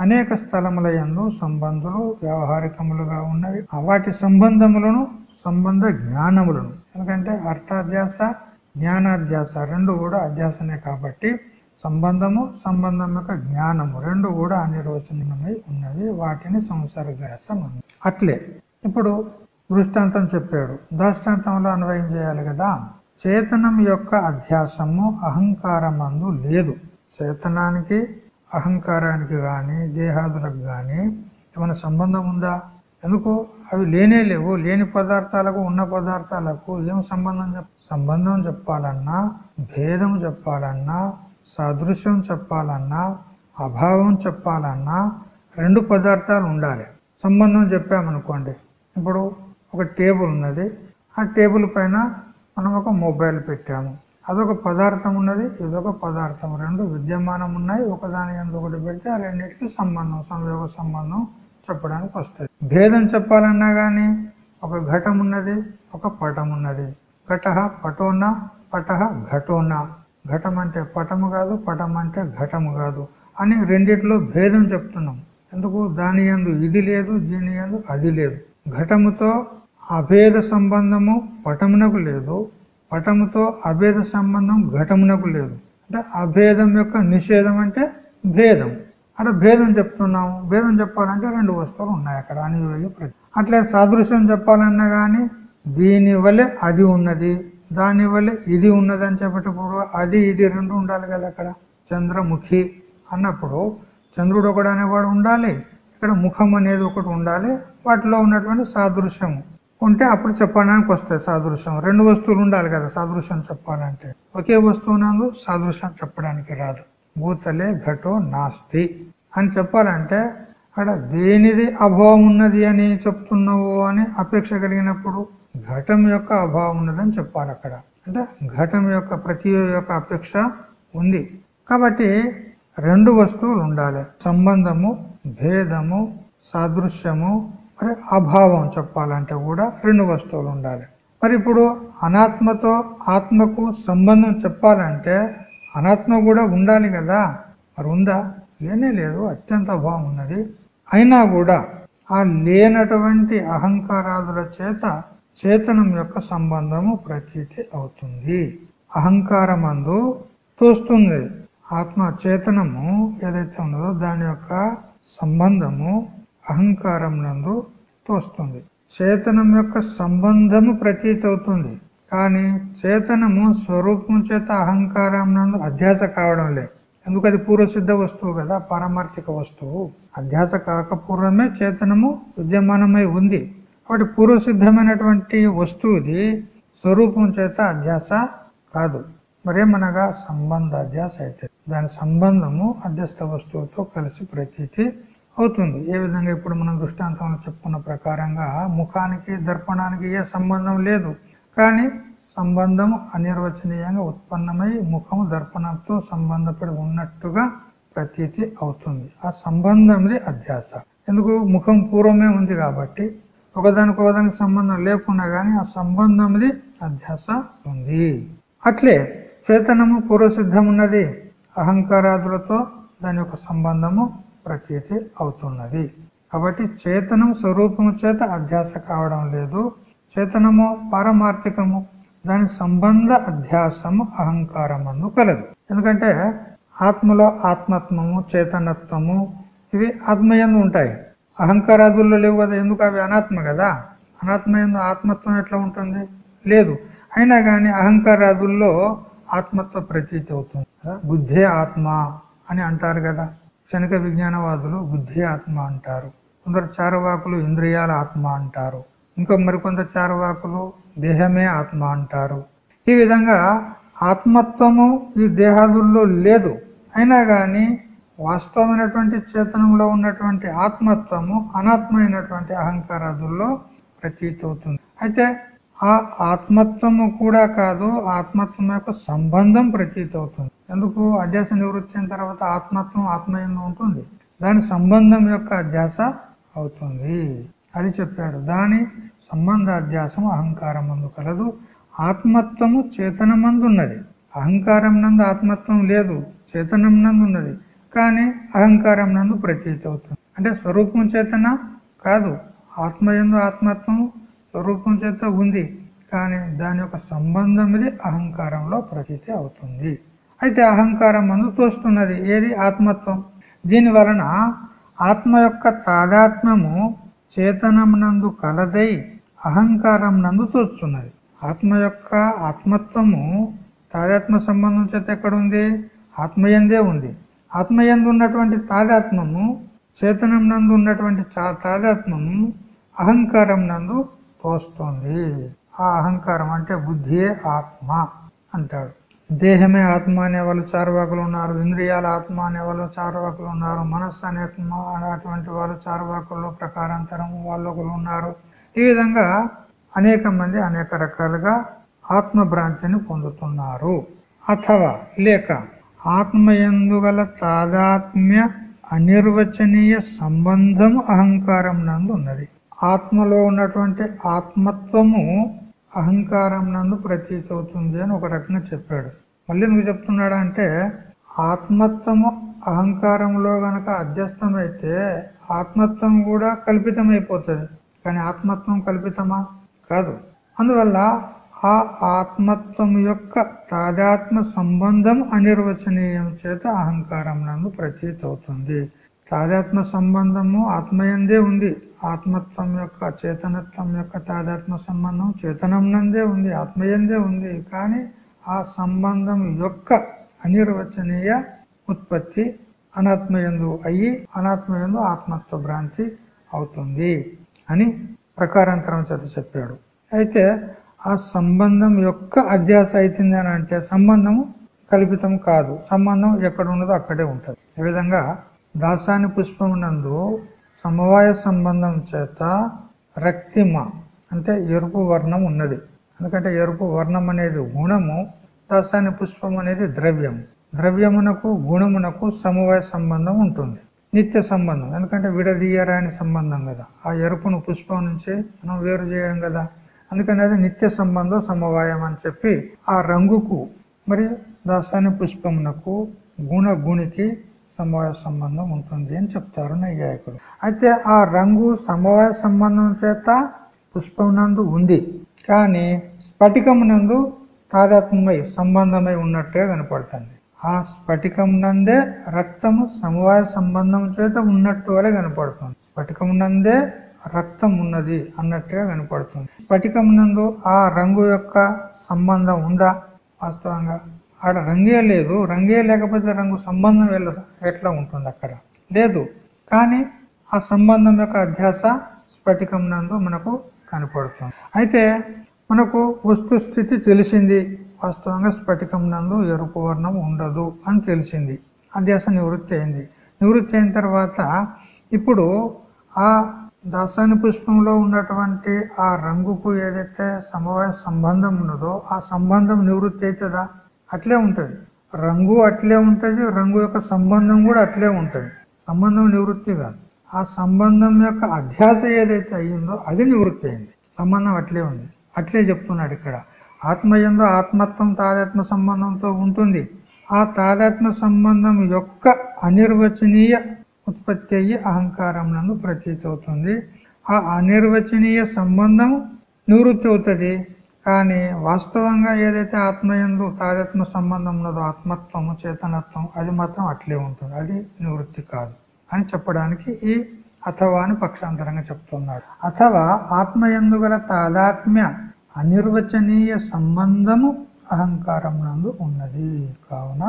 అనేక స్థలముల ఎందు సంబంధులు వ్యవహారికములుగా ఉన్నవి. వాటి సంబంధములను సంబంధ జ్ఞానములను. ఎందుకంటే అర్థాధ్యాస జ్ఞానాధ్యాస రెండు కూడా అధ్యాసనే కాబట్టి సంబంధము సంబంధం యొక్క జ్ఞానము రెండు కూడా అనిర్వచనమై ఉన్నవి. వాటిని సంసర్గాసం అట్లే. ఇప్పుడు దృష్టాంతం చెప్పాడు. దృష్టాంతంలో అన్వయం చేయాలి కదా. చేతనం యొక్క అధ్యాసము అహంకారమందు లేదు. చేతనానికి అహంకారానికి కానీ దేహాదులకు కానీ ఏమైనా సంబంధం ఉందా? ఎందుకు? అవి లేనే లేవు. లేని పదార్థాలకు ఉన్న పదార్థాలకు ఏం సంబంధం చెప్ సంబంధం చెప్పాలన్నా భేదం చెప్పాలన్నా సాదృశ్యం చెప్పాలన్నా అభావం చెప్పాలన్నా రెండు పదార్థాలు ఉండాలి. సంబంధం చెప్పామనుకోండి ఇప్పుడు ఒక టేబుల్ ఉన్నది. ఆ టేబుల్ పైన మనం ఒక మొబైల్ పెట్టాము. అదొక పదార్థం ఉన్నది ఇదొక పదార్థం. రెండు విద్యమానం ఉన్నాయి ఒకదాని ఒకటి పెడితే ఆ రెండింటికి సంబంధం సంయోగ సంబంధం చెప్పడానికి వస్తుంది. భేదం చెప్పాలన్నా కానీ ఒక ఘటం ఉన్నది ఒక పటం ఉన్నది. ఘట పటోన పట ఘటోన ఘటం అంటే పటము కాదు పటం అంటే ఘటము కాదు అని రెండిట్లో భేదం చెప్తున్నాం. ఎందుకు? దాని ఎందు ఇది లేదు దీని ఎందు అది లేదు. ఘటముతో అభేద సంబంధము పటమునకు లేదు. పటముతో అభేద సంబంధం ఘటమునకు లేదు. అంటే అభేదం యొక్క నిషేధం అంటే భేదం. అంటే భేదం చెప్తున్నాము. భేదం చెప్పాలంటే రెండు వస్తువులు ఉన్నాయి అక్కడ అనియోగి ప్రతి అట్లే సాదృశ్యం చెప్పాలన్నా కానీ దీని వల్లే అది ఉన్నది. దానివల్ల ఇది ఉన్నదని చెప్పేటప్పుడు అది ఇది రెండు ఉండాలి కదా అక్కడ. చంద్రముఖి అన్నప్పుడు చంద్రుడు ఒకడు అనేవాడు ఉండాలి ఇక్కడ ముఖం అనేది ఒకటి ఉండాలి వాటిలో ఉన్నటువంటి సాదృశ్యము. ఉంటే అప్పుడు చెప్పడానికి వస్తాయి సాదృశ్యం రెండు వస్తువులు ఉండాలి కదా సాదృశ్యం చెప్పాలంటే. ఒకే వస్తువు నందు సాదృశ్యం చెప్పడానికి రాదు. భూతలే ఘటో నాస్తి. అని చెప్పాలంటే అక్కడ దేనిది అభావం ఉన్నది అని చెప్తున్నావు అని అపేక్ష కలిగినప్పుడు ఘటం యొక్క అభావం ఉన్నదని చెప్పాలి అక్కడ. అంటే ఘటం యొక్క ప్రతి యొక్క అపేక్ష ఉంది. కాబట్టి రెండు వస్తువులు ఉండాలి. సంబంధము భేదము సాదృశ్యము మరి అభావం చెప్పాలంటే కూడా రెండు వస్తువులు ఉండాలి. మరి ఇప్పుడు అనాత్మతో ఆత్మకు సంబంధం చెప్పాలంటే అనాత్మ కూడా ఉండాలి కదా? మరి ఉందా? లేనే లేదు. అత్యంత అభావం ఉన్నది. అయినా కూడా ఆ లేనటువంటి అహంకారాదుల చేత చేతనం యొక్క సంబంధము ప్రతీతి అవుతుంది. అహంకారమందు తోస్తుంది. ఆత్మ చేతనము ఏదైతే ఉన్నదో దాని యొక్క సంబంధము అహంకారం నందు తోస్తుంది. చేతనం యొక్క సంబంధము ప్రతీతి అవుతుంది. కానీ చేతనము స్వరూపం చేత అహంకారం నందు అధ్యాస కావడం లేదు. ఎందుకు అది పూర్వసిద్ధ వస్తువు కదా పారమార్థిక వస్తువు. అధ్యాస కాకపూర్వమే చేతనము విద్యమానమై ఉంది. కాబట్టి పూర్వసిద్ధమైనటువంటి వస్తువుది స్వరూపం చేత అధ్యాస కాదు. మరేమనగా సంబంధ అధ్యాస అయితే దాని సంబంధము అధ్యస్థ వస్తువుతో కలిసి ప్రతీతి అవుతుంది. ఏ విధంగా ఇప్పుడు మనం దృష్టాంతంలో చెప్పుకున్న ప్రకారంగా ముఖానికి దర్పణానికి ఏ సంబంధం లేదు. కానీ సంబంధం అనిర్వచనీయంగా ఉత్పన్నమై ముఖము దర్పణంతో సంబంధపడి ఉన్నట్టుగా ప్రతీతి అవుతుంది. ఆ సంబంధంది అధ్యాస. ఎందుకు? ముఖం పూర్వమే ఉంది కాబట్టి ఒకదానికి ఒకదానికి సంబంధం లేకుండా కానీ ఆ సంబంధంది అధ్యాస ఉంది. అట్లే చేతనము పూర్వసిద్ధం ఉన్నది. అహంకారాదులతో దాని యొక్క సంబంధము ప్రతీతి అవుతున్నది. కాబట్టి చేతనం స్వరూపము చేత అధ్యాస కావడం లేదు. చేతనము పారమార్థికము దాని సంబంధ అధ్యాసము అహంకారమందు కలదు. ఎందుకంటే ఆత్మలో ఆత్మత్వము చేతనత్వము ఇవి ఆత్మయందు ఉంటాయి. అహంకారాదుల్లో లేవు కదా ఎందుకు? అవి అనాత్మ కదా. అనాత్మ ఎందు ఆత్మత్వం ఎట్లా ఉంటుంది? లేదు. అయినా కానీ అహంకారాదుల్లో ఆత్మత్వ ప్రతీతి అవుతుంది. బుద్ధే ఆత్మ అని అంటారు కదా. క్షణిక విజ్ఞానవాదులు బుద్ధి ఆత్మ అంటారు. కొందరు చారవాకులు ఇంద్రియాల ఆత్మ అంటారు. ఇంకా మరికొంత చారవాకులు దేహమే ఆత్మ అంటారు. ఈ విధంగా ఆత్మత్వము ఈ దేహాదుల్లో లేదు. అయినా కానీ వాస్తవమైనటువంటి చేతనంలో ఉన్నటువంటి ఆత్మత్వము అనాత్మైనటువంటి అహంకారాదుల్లో ప్రతీతి అవుతుంది అయితే ఆ ఆత్మత్వము కూడా కాదు ఆత్మత్వం యొక్క సంబంధం ప్రతీతి అవుతుంది ఎందుకు? అధ్యాస నివృత్తి అయిన తర్వాత ఆత్మత్వం ఆత్మయంలో ఉంటుంది. దాని సంబంధం యొక్క అధ్యాస అవుతుంది. అది చెప్పాడు. దాని సంబంధ అధ్యాసం అహంకారం మందు కలదు. ఆత్మత్వము చేతనమందు ఉన్నది అహంకారం నందు ఆత్మత్వం లేదు. చేతనం నందు ఉన్నది కానీ అహంకారం నందు ప్రతీతి అవుతుంది అంటే స్వరూపం చేతన కాదు ఆత్మయందు ఆత్మత్వం స్వరూపం చేత ఉంది. కానీ దాని యొక్క సంబంధం ఇది అహంకారంలో ప్రతీతి అవుతుంది. అయితే అహంకారం అందు తోస్తున్నది ఏది? ఆత్మత్వం. దీని వలన ఆత్మ యొక్క తాదాత్మ్యము చేతనం నందు కలదై అహంకారం నందు తోస్తున్నది. ఆత్మ యొక్క ఆత్మత్వము తాదాత్మ సంబంధం చేత ఎక్కడుంది ఆత్మయందే ఉంది. ఆత్మయందు ఉన్నటువంటి తాదాత్మము చేతనం నందు ఉన్నటువంటి తాదాత్మము అహంకారం నందు తోస్తోంది. ఆ అహంకారం అంటే బుద్ధియే ఆత్మ అంటాడు. దేహమే ఆత్మ అనే వాళ్ళు చారువాకులు ఉన్నారు ఇంద్రియాల ఆత్మ అనే వాళ్ళు చారువాకులు ఉన్నారు మనస్సు అనే ఆత్మ అనేటువంటి వాళ్ళు చారువాకుల్లో ప్రకారాంతరం వాళ్ళు ఉన్నారు. ఈ విధంగా అనేక మంది అనేక రకాలుగా ఆత్మభ్రాంతిని పొందుతున్నారు. అథవా లేక ఆత్మయందుగల తాదాత్మ్య అనిర్వచనీయ సంబంధం అహంకారం నందు ఉన్నది. ఆత్మలో ఉన్నటువంటి ఆత్మత్వము అహంకారం నందు ప్రతీతి అవుతుంది అని ఒక రకంగా చెప్పాడు. మళ్ళీ నువ్వు చెప్తున్నాడు అంటే ఆత్మత్వము అహంకారంలో గనక అధ్యస్థమైతే ఆత్మత్వం కూడా కల్పితమైపోతుంది. కానీ ఆత్మత్వం కల్పితమా? కాదు. అందువల్ల ఆ ఆత్మత్వం యొక్క తాదాత్మ సంబంధం అనిర్వచనీయం చేత అహంకారం నందు ప్రతీతవుతుంది తాదాత్మ సంబంధము ఆత్మయందే ఉంది. ఆత్మత్వం యొక్క చేతనత్వం యొక్క తాదాత్మ సంబంధం చేతనం నందే ఉంది ఆత్మయందే ఉంది. కానీ ఆ సంబంధం యొక్క అనిర్వచనీయ ఉత్పత్తి అనాత్మయందు అయ్యి అనాత్మయందు ఆత్మత్వ భ్రాంతి అవుతుంది అని ప్రకారాంతరం చేత చెప్పాడు. అయితే ఆ సంబంధం యొక్క అధ్యాస అవుతుంది అని అంటే సంబంధము కల్పితం కాదు. సంబంధం ఎక్కడ ఉన్నదో అక్కడే ఉంటుంది. ఈ విధంగా దాసాని పుష్పం నందు సమవాయ సంబంధం చేత రక్తిమ అంటే ఎరుపు వర్ణం ఉన్నది. ఎందుకంటే ఎరుపు వర్ణం అనేది గుణము దాసాని పుష్పం అనేది ద్రవ్యం ద్రవ్యమునకు గుణమునకు సమవాయ సంబంధం ఉంటుంది. నిత్య సంబంధం. ఎందుకంటే విడదీయరాని సంబంధం కదా. ఆ ఎరుపును పుష్పం నుంచి మనం వేరు చేయడం కదా. అందుకని అది నిత్య సంబంధం సమవాయం అని చెప్పి ఆ రంగుకు మరి దాసాని పుష్పమునకు గుణ గుణికి సమవాయ సంబంధం ఉంటుంది అని చెప్తారు నైయాయకులు అయితే ఆ రంగు సమవాయ సంబంధం చేత పుష్పం నందు ఉంది. కానీ స్ఫటికం నందు సంబంధమై ఉన్నట్టుగా కనపడుతుంది. ఆ స్ఫటికం నందే రక్తము సమవాయ సంబంధం చేత ఉన్నట్టు వలె కనపడుతుంది. స్ఫటికం నందే రక్తం ఉన్నది అన్నట్టుగా కనపడుతుంది. స్ఫటికం నందు ఆ రంగు యొక్క సంబంధం ఉందా? వాస్తవంగా ఆడ రంగే లేదు. రంగే లేకపోతే రంగు సంబంధం ఎట్లా ఉంటుంది అక్కడ? లేదు. కానీ ఆ సంబంధం యొక్క అధ్యాస స్ఫటికం నందు మనకు కనపడుతుంది. అయితే మనకు వస్తుస్థితి తెలిసింది. వాస్తవంగా స్ఫటికం నందు ఎరుపు వర్ణం ఉండదు అని తెలిసింది. అధ్యాస నివృత్తి అయింది. నివృత్తి అయిన తర్వాత ఇప్పుడు ఆ దాసాని పుష్పంలో ఉన్నటువంటి ఆ రంగుకు ఏదైతే సమవాయ సంబంధం ఉన్నదో ఆ సంబంధం నివృత్తి అవుతుందా? అట్లే ఉంటుంది. రంగు అట్లే ఉంటుంది రంగు యొక్క సంబంధం కూడా అట్లే ఉంటుంది. సంబంధం నివృత్తి కాదు. ఆ సంబంధం యొక్క అధ్యాస ఏదైతే అయ్యిందో అది నివృత్తి అయింది. సంబంధం అట్లే ఉంది. అట్లే చెప్తున్నాడు ఇక్కడ. ఆత్మయందు ఆత్మత్వం తాదాత్మ సంబంధంతో ఉంటుంది. ఆ తాదాత్మ సంబంధం యొక్క అనిర్వచనీయ ఉత్పత్తి అయ్యి అహంకారం నందు ప్రతీతి అవుతుంది ఆ అనిర్వచనీయ సంబంధం నివృత్తి అవుతుంది కానీ వాస్తవంగా ఏదైతే ఆత్మయందు తాదాత్మ సంబంధం ఉన్నదో ఆత్మత్వము చేతనత్వం అది మాత్రం అట్లే ఉంటుంది. అది నివృత్తి కాదు అని చెప్పడానికి ఈ అథవా అని పక్షాంతరంగా చెప్తున్నాడు అథవా ఆత్మయందు గల తాదాత్మ్య అనిర్వచనీయ సంబంధము అహంకారం నందు ఉన్నది. కావున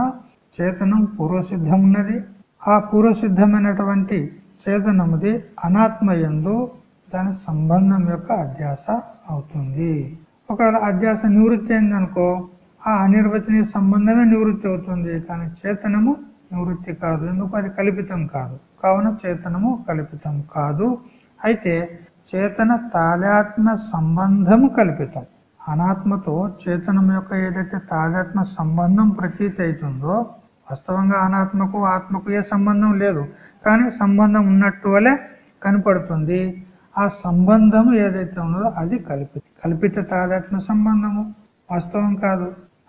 చేతనం పూర్వసిద్ధం ఉన్నది ఆ పూర్వసిద్ధమైనటువంటి చేతనముది అనాత్మయందు దాని సంబంధం యొక్క అధ్యాస అవుతుంది. ఒకవేళ అధ్యాస నివృత్తి అయిందనుకో ఆ అనిర్వచనీయ సంబంధమే నివృత్తి అవుతుంది. కానీ చేతనము నివృత్తి కాదు. ఎందుకు? అది కల్పితం కాదు. కావున చేతనము కల్పితం కాదు. అయితే చేతన తాదాత్మ సంబంధము కల్పితం. అనాత్మతో చేతనం యొక్క ఏదైతే తాదాత్మ సంబంధం ప్రతీతి అవుతుందో వాస్తవంగా అనాత్మకు ఆత్మకు ఏ సంబంధం లేదు. కానీ సంబంధం ఉన్నట్టు వలె కనపడుతుంది. ఆ సంబంధం ఏదైతే ఉన్నదో అది కల్పిత కల్పిత తాదాత్మ సంబంధము. వాస్తవం కాదు.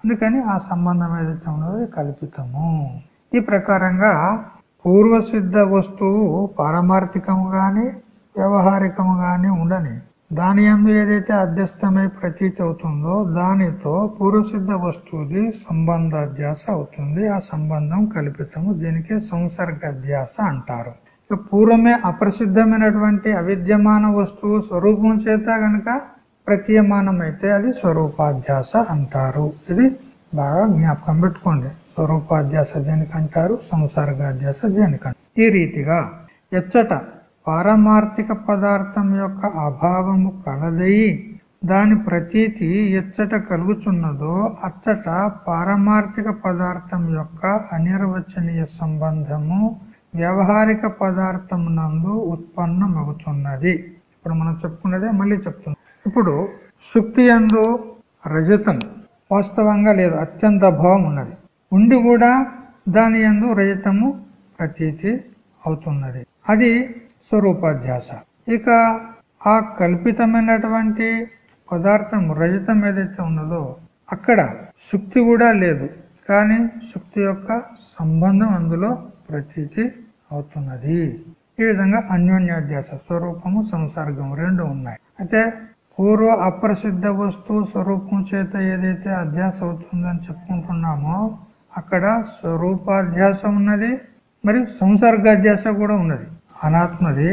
అందుకని ఆ సంబంధం ఏదైతే ఉన్నదో అది కల్పితము. ఈ ప్రకారంగా పూర్వసిద్ధ వస్తువు పారమార్థికము కానీ వ్యవహారికము కానీ ఉండని దాని అందు ఏదైతే అధ్యస్థమై ప్రతీతి అవుతుందో దానితో పూర్వసిద్ధ వస్తువుది సంబంధాధ్యాస అవుతుంది. ఆ సంబంధం కల్పితము. దీనికి సంసర్గాధ్యాస అంటారు. పూర్వమే అప్రసిద్ధమైనటువంటి అవిద్యమాన వస్తువు స్వరూపం చేత గనక ప్రతీయమానమైతే అది స్వరూపాధ్యాస అంటారు. ఇది బాగా జ్ఞాపకం పెట్టుకోండి. స్వరూపాధ్యాస దేనికంటారు? సంసర్గాధ్యాస దేనికంటారు? ఈ రీతిగా ఎచ్చట పారమార్థిక పదార్థం యొక్క అభావము కలదయి దాని ప్రతీతి ఎచ్చట కలుగుచున్నదో అచ్చట పారమార్థిక పదార్థం యొక్క అనిర్వచనీయ సంబంధము వ్యవహారిక పదార్థం నందు ఉత్పన్నమవుతున్నది ఇప్పుడు మనం చెప్పుకున్నదే మళ్ళీ చెప్తున్నాం. ఇప్పుడు శుక్తి అందు రజతం వాస్తవంగా లేదు అత్యంత అభావం ఉన్నది. ఉండి కూడా దాని యందు రజతము ప్రతీతి అవుతున్నది. అది స్వరూపాధ్యాస. ఇక ఆ కల్పితమైనటువంటి పదార్థం రజతం ఏదైతే ఉన్నదో అక్కడ శుక్తి కూడా లేదు. కానీ శుక్తి యొక్క సంబంధం అందులో ప్రతీతి అవుతున్నది. ఈ విధంగా అన్యోన్యాధ్యాస స్వరూపము సంసర్గము రెండు ఉన్నాయి. అయితే పూర్వ అప్రసిద్ధ వస్తువు స్వరూపం చేత ఏదైతే అధ్యాస అవుతుందని చెప్పుకుంటున్నామో అక్కడ స్వరూపాధ్యాస ఉన్నది మరియు సంసర్గాధ్యాస కూడా ఉన్నది. అనాత్మది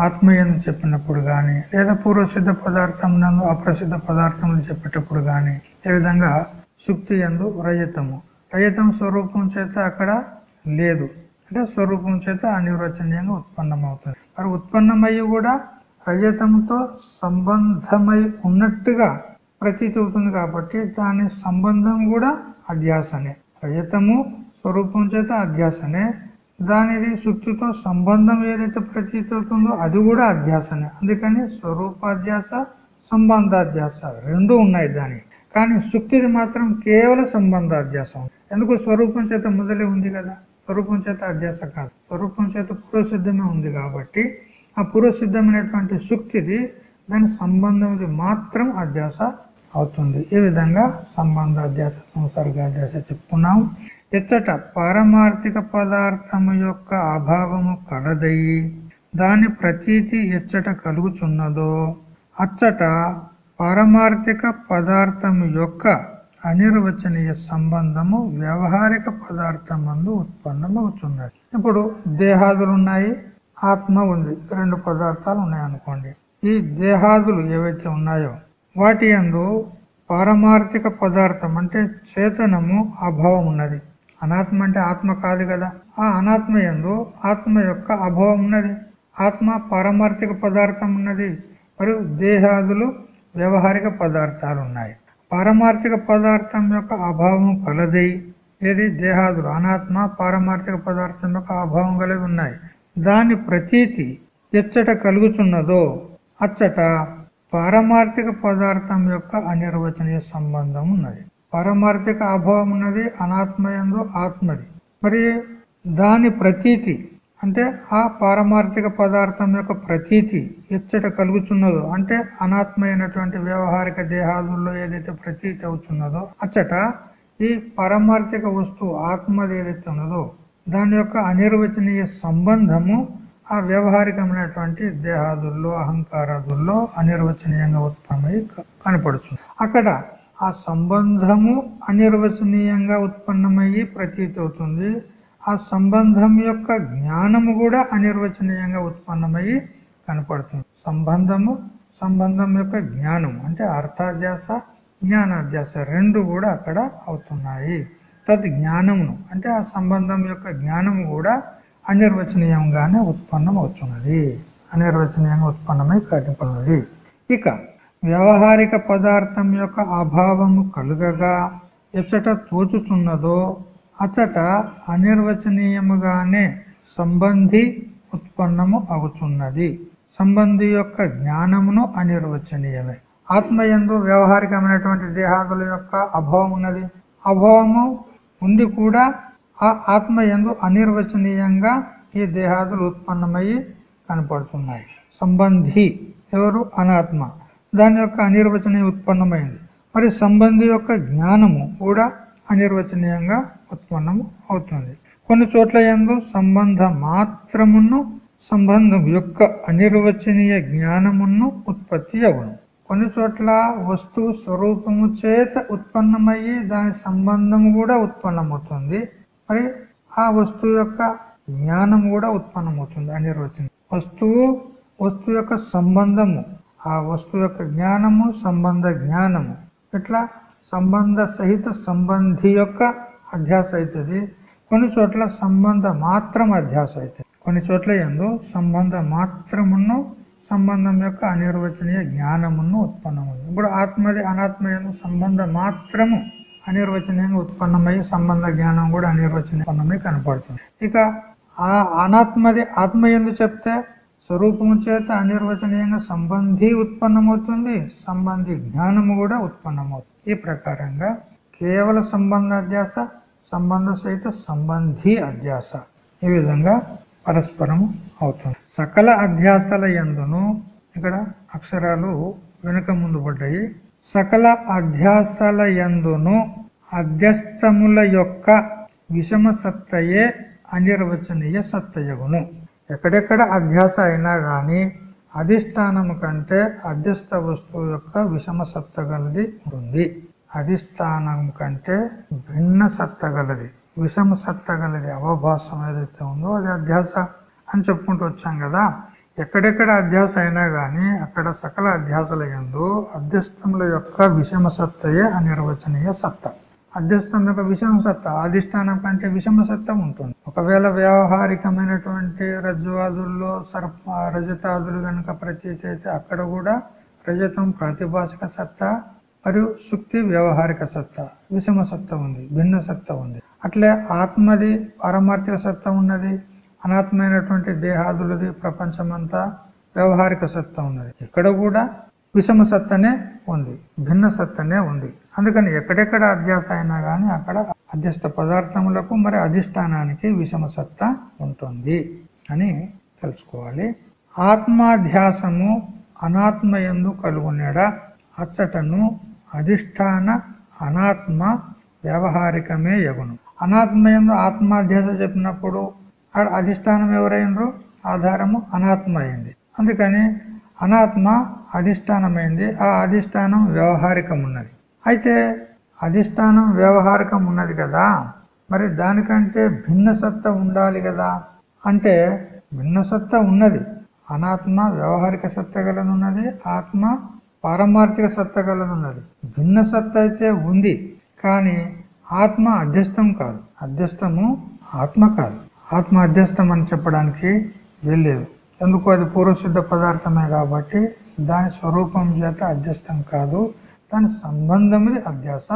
ఆత్మీయం చెప్పినప్పుడు కానీ లేదా పూర్వసిద్ధ పదార్థం నందు అప్రసిద్ధ పదార్థములు చెప్పేటప్పుడు కానీ ఈ విధంగా సుప్తి ఎందు రజతము రజతం స్వరూపం చేత అక్కడ లేదు. అంటే స్వరూపం చేత అనిర్వచనీయంగా ఉత్పన్నమవుతుంది. మరి ఉత్పన్నమయ్యి కూడా రజతంతో సంబంధమై ఉన్నట్టుగా ప్రతీతి అవుతుంది కాబట్టి దాని సంబంధం కూడా అధ్యాసనే. రజతము స్వరూపం చేత అధ్యాసనే. దానిది శుక్తితో సంబంధం ఏదైతే ప్రతీతి అవుతుందో అది కూడా అధ్యాసనే. అందుకని స్వరూపాధ్యాస సంబంధాధ్యాస రెండు ఉన్నాయి దాని కానీ శుక్తిది మాత్రం కేవల సంబంధాధ్యాసం. ఎందుకు స్వరూపం చేత మొదలే ఉంది కదా? స్వరూపం చేత అధ్యాస కాదు. స్వరూపం చేత పూర్వసిద్ధమే ఉంది కాబట్టి ఆ పూర్వసిద్ధమైనటువంటి శుక్తిది దాని సంబంధం మాత్రం అధ్యాస అవుతుంది. ఈ విధంగా సంబంధాధ్యాస సంసర్గాధ్యాస చెప్పుకున్నాం. ఇచ్చట పారమార్థిక పదార్థము యొక్క అభావము కలదయి దాని ప్రతీతి ఎచ్చట కలుగుచున్నదో అచ్చట పారమార్థిక పదార్థము యొక్క అనిర్వచనీయ సంబంధము వ్యవహారిక పదార్థమందు ఉత్పన్నమవుతున్నది ఇప్పుడు దేహాదులు ఉన్నాయి ఆత్మ ఉంది. రెండు పదార్థాలు ఉన్నాయి అనుకోండి. ఈ దేహాదులు ఏవైతే ఉన్నాయో వాటి అందు పారమార్థిక పదార్థం అంటే చేతనము అభావం ఉన్నది అనాత్మ అంటే ఆత్మ కాదు కదా. ఆ అనాత్మ ఎందు ఆత్మ యొక్క అభావం ఉన్నది. ఆత్మ పారమార్థిక పదార్థం ఉన్నది. మరియు దేహాదులు వ్యవహారిక పదార్థాలు ఉన్నాయి. పారమార్థిక పదార్థం యొక్క అభావం కలది. ఏది? దేహాదులు. అనాత్మ పారమార్థిక పదార్థం యొక్క అభావం కలిగి ఉన్నాయి. దాని ప్రతీతి ఎచ్చట కలుగుచున్నదో అచ్చట పారమార్థిక పదార్థం యొక్క అనిర్వచనీయ సంబంధం ఉన్నది. పారమార్థిక అభావం ఉన్నది అనాత్మయందు ఆత్మది. మరి దాని ప్రతీతి అంటే ఆ పారమార్థిక పదార్థం యొక్క ప్రతీతి ఎచ్చట కలుగుతున్నదో అంటే అనాత్మైనటువంటి వ్యవహారిక దేహాదుల్లో ఏదైతే ప్రతీతి అవుతున్నదో అచ్చట ఈ పారమార్థిక వస్తువు ఆత్మది ఏదైతే ఉన్నదో దాని యొక్క అనిర్వచనీయ సంబంధము ఆ వ్యవహారికమైనటువంటి దేహాదుల్లో అహంకారాదుల్లో అనిర్వచనీయంగా ఉత్పన్నమై కనపడుతుంది అక్కడ ఆ సంబంధము అనిర్వచనీయంగా ఉత్పన్నమయ్యి ప్రతీతి అవుతుంది ఆ సంబంధం యొక్క జ్ఞానము కూడా అనిర్వచనీయంగా ఉత్పన్నమయ్యి కనపడుతుంది. సంబంధము సంబంధం యొక్క జ్ఞానం అంటే అర్థాధ్యాస జ్ఞానాధ్యాస రెండు కూడా అక్కడ అవుతున్నాయి. తద్ జ్ఞానమును అంటే ఆ సంబంధం యొక్క జ్ఞానము కూడా అనిర్వచనీయంగానే ఉత్పన్నం అవుతున్నది అనిర్వచనీయంగా ఉత్పన్నమై కనపడినది ఇక వ్యవహారిక పదార్థం యొక్క అభావము కలుగగా ఎచ్చట తోచుచున్నదో అచ్చట అనిర్వచనీయముగానే సంబంధి ఉత్పన్నము అవుతున్నది సంబంధి యొక్క జ్ఞానమును అనిర్వచనీయమే. ఆత్మయందు వ్యవహారికమైనటువంటి దేహాదుల యొక్క అభావం ఉన్నది. అభావము ఉండి కూడా ఆ ఆత్మయందు అనిర్వచనీయంగా ఈ దేహాదులు ఉత్పన్నమయ్యి కనపడుతున్నాయి. సంబంధి ఎవరు? అనాత్మ. దాని యొక్క అనిర్వచనీయ ఉత్పన్నమైంది. మరి సంబంధి యొక్క జ్ఞానము కూడా అనిర్వచనీయంగా ఉత్పన్నము అవుతుంది. కొన్ని చోట్ల ఎందు సంబంధ మాత్రమును సంబంధం యొక్క అనిర్వచనీయ జ్ఞానమును ఉత్పత్తి అవును. కొన్ని చోట్ల వస్తువు స్వరూపము చేత ఉత్పన్నమయ్యి దాని సంబంధము కూడా ఉత్పన్నమవుతుంది. మరి ఆ వస్తువు యొక్క జ్ఞానం కూడా ఉత్పన్నమవుతుంది అనిర్వచనం వస్తువు వస్తువు యొక్క సంబంధము ఆ వస్తువు యొక్క జ్ఞానము సంబంధ జ్ఞానము. ఇట్లా సంబంధ సహిత సంబంధి యొక్క అధ్యాస అవుతుంది. కొన్ని చోట్ల సంబంధ మాత్రం అధ్యాస అవుతుంది. కొన్ని చోట్ల ఎందు సంబంధ మాత్రమును సంబంధం యొక్క అనిర్వచనీయ జ్ఞానమును ఉత్పన్నమైంది ఇప్పుడు ఆత్మది అనాత్మ ఎందు సంబంధ మాత్రము అనిర్వచనీయంగా ఉత్పన్నమయ్యి సంబంధ జ్ఞానం కూడా అనిర్వచనీయమై కనపడుతుంది. ఇక ఆ అనాత్మది ఆత్మ ఎందు చెప్తే స్వరూపము చేత అనిర్వచనీయంగా సంబంధి ఉత్పన్నమవుతుంది సంబంధి జ్ఞానము కూడా ఉత్పన్నమవుతుంది. ఈ ప్రకారంగా కేవల సంబంధ అధ్యాస సంబంధ సహిత సంబంధి అధ్యాస. ఈ విధంగా పరస్పరము అవుతుంది. సకల అధ్యాసల ఎందును ఇక్కడ అక్షరాలు వెనుక ముందు పడ్డాయి. సకల అధ్యాసల ఎందును అధ్యస్తముల యొక్క విషమ సత్తయే అనిర్వచనీయ సత్తయగును. ఎక్కడెక్కడ అధ్యాస అయినా కానీ అధిష్టానము కంటే అధ్యస్థ వస్తువు యొక్క విషమ సత్త గలది ఉంటుంది అధిష్టానం కంటే భిన్న సత్త గలది. విషమ సత్త గలది అవభాసం ఏదైతే ఉందో అది అధ్యాస అని చెప్పుకుంటూ వచ్చాం కదా. ఎక్కడెక్కడ అధ్యాస అయినా కానీ అక్కడ సకల అధ్యాసల ఎందు అధ్యస్థముల యొక్క విషమ సత్తయే అనిర్వచనీయ సత్తా. అధ్యస్థం యొక్క విషమ సత్త అధిష్టానం కంటే విషమ సత్త ఉంటుంది. ఒకవేళ వ్యావహారికమైనటువంటి రజ్జువాదుల్లో సర్ప రజతాదులు గనక ప్రతీతి అయితే అక్కడ కూడా రజతం ప్రాతిభాషిక సత్తా మరియు శుక్తి వ్యవహారిక సత్తా. విషమ సత్త ఉంది భిన్న సత్త ఉంది. అట్లే ఆత్మది పారమార్థిక సత్త ఉన్నది. అనాత్మైనటువంటి దేహాదులది ప్రపంచమంతా వ్యవహారిక సత్త ఉన్నది. ఇక్కడ కూడా విషమ సత్తనే ఉంది భిన్న సత్తనే ఉంది. అందుకని ఎక్కడెక్కడ అధ్యాస అయినా కానీ అక్కడ అధ్యస్థ పదార్థములకు మరి అధిష్టానానికి విషమసత్త ఉంటుంది అని తెలుసుకోవాలి. ఆత్మాధ్యాసము అనాత్మ ఎందు కలుగునేడ అచ్చటను అధిష్టాన అనాత్మ వ్యవహారికమే యగును అనాత్మయందు ఆత్మాధ్యాస చెప్పినప్పుడు అక్కడ అధిష్టానం ఎవరైనరు? ఆధారము అనాత్మ అయింది అందుకని అనాత్మ అధిష్టానమైంది. ఆ అధిష్టానం వ్యవహారికం ఉన్నది అయితే అధిష్టానం వ్యవహారికం ఉన్నది కదా. మరి దానికంటే భిన్న సత్త ఉండాలి కదా. అంటే భిన్న సత్త ఉన్నది. అనాత్మ వ్యవహారిక సత్త గలనున్నది ఆత్మ పారమార్థిక సత్త గలనున్నది భిన్న సత్త అయితే ఉంది కానీ ఆత్మ అధ్యస్థం కాదు. అధ్యస్థము ఆత్మ కాదు. ఆత్మ అధ్యస్థం అని చెప్పడానికి వీల్లేదు ఎందుకు? అది పూర్వసిద్ధ పదార్థమే కాబట్టి దాని స్వరూపం చేత అధ్యస్థం కాదు. దాని సంబంధమిది అధ్యాస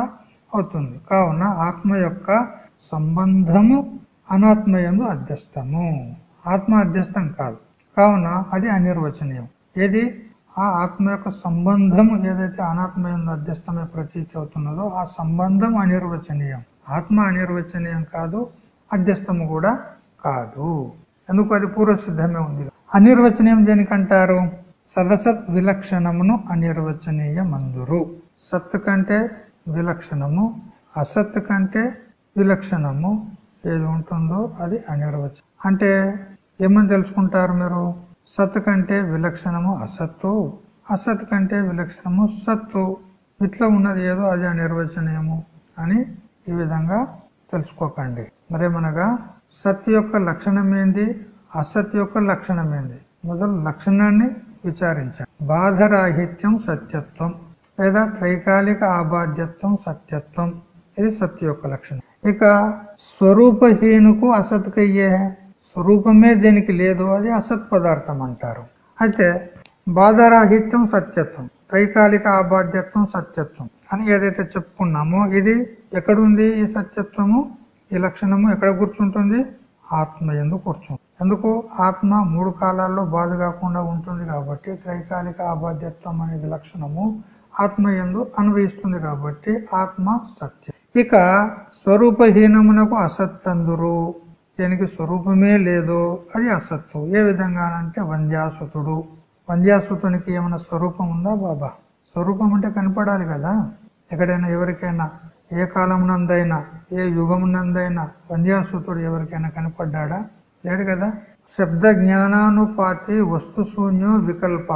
అవుతుంది. కావున ఆత్మ యొక్క సంబంధము అనాత్మయందు అధ్యస్థము. ఆత్మ అధ్యస్థం కాదు. కావున అది అనిర్వచనీయం. ఏది? ఆ ఆత్మ యొక్క సంబంధము ఏదైతే అనాత్మయందు అధ్యస్థమే ప్రతీతి అవుతున్నదో ఆ సంబంధం అనిర్వచనీయం. ఆత్మ అనిర్వచనీయం కాదు అధ్యస్థము కూడా కాదు. ఎందుకు అది పూర్వసిద్ధమే ఉంది? అనిర్వచనీయం దేనికంటారు? సదసత్ విలక్షణమును అనిర్వచనీయ మందురు సత్ కంటే విలక్షణము అసత్ కంటే విలక్షణము ఏది ఉంటుందో అది అనిర్వచనం. అంటే ఏమని తెలుసుకుంటారు మీరు? సత్ కంటే విలక్షణము అసత్తు అసత్ కంటే విలక్షణము సత్తు. ఇట్లా ఉన్నది ఏదో అది అనిర్వచనీయము అని ఈ విధంగా తెలుసుకోకండి. మరేమనగా సత్ యొక్క లక్షణం ఏంది? అసత్ యొక్క లక్షణం ఏంది? మొదలు లక్షణాన్ని విచారించండి బాధరాహిత్యం సత్యత్వం లేదా త్రైకాలిక ఆబాధ్యత్వం సత్యత్వం. ఇది సత్య యొక్క లక్షణం. ఇక స్వరూపహీనుకు అసత్కయ్యే స్వరూపమే దేనికి లేదు. అది అసత్ పదార్థం అంటారు. అయితే బాధరాహిత్యం సత్యత్వం త్రైకాలిక ఆబాధ్యత్వం సత్యత్వం అని ఏదైతే చెప్పుకున్నామో ఇది ఎక్కడుంది ఈ సత్యత్వము? ఈ లక్షణము ఎక్కడ కూర్చుంటుంది ఆత్మ ఎందు కూర్చుంటుంది ఎందుకు ఆత్మ మూడు కాలాల్లో బాధ కాకుండా ఉంటుంది కాబట్టి త్రైకాలిక అబాధ్యత్వం అనేది లక్షణము. ఆత్మ ఎందు అన్వయిస్తుంది కాబట్టి ఆత్మ సత్యం. ఇక స్వరూపహీనమునకు అసత్తందురు. దీనికి స్వరూపమే లేదు. అది అసత్తు. ఏ విధంగానంటే వంద్యాసుతుడు. వంద్యాసుతునికి ఏమైనా స్వరూపం ఉందా బాబా? స్వరూపం అంటే కనపడాలి కదా. ఎక్కడైనా ఎవరికైనా ఏ కాలమునందైనా ఏ యుగం నందైనా వంద్యాసుతుడు ఎవరికైనా కనపడ్డా లేడు కదా? శబ్ద జ్ఞానానుపాతి వస్తుశూన్యో వికల్ప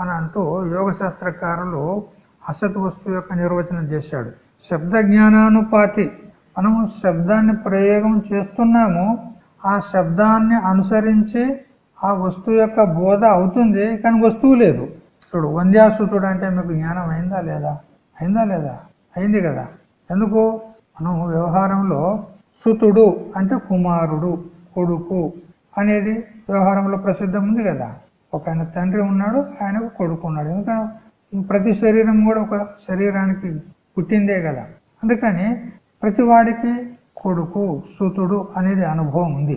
అని అంటూ యోగ శాస్త్రకారులు అసత్ వస్తువు యొక్క నిర్వచనం చేశాడు. శబ్ద జ్ఞానానుపాతి మనము శబ్దాన్ని ప్రయోగం చేస్తున్నాము. ఆ శబ్దాన్ని అనుసరించి ఆ వస్తువు యొక్క బోధ అవుతుంది కానీ వస్తువు లేదు. చూడు వంద్యాసుతుడు అంటే మీకు జ్ఞానం అయిందా లేదా? అయిందా లేదా? అయింది కదా. ఎందుకు? మనం వ్యవహారంలో సుతుడు అంటే కుమారుడు. కొడుకు అనేది వ్యవహారంలో ప్రసిద్ధం ఉంది కదా. ఒక ఆయన తండ్రి ఉన్నాడు ఆయనకు కొడుకు ఉన్నాడు. ఎందుకంటే ప్రతి శరీరం కూడా ఒక శరీరానికి పుట్టిందే కదా. అందుకని ప్రతి వాడికి కొడుకు సుతుడు అనేది అనుభవం ఉంది.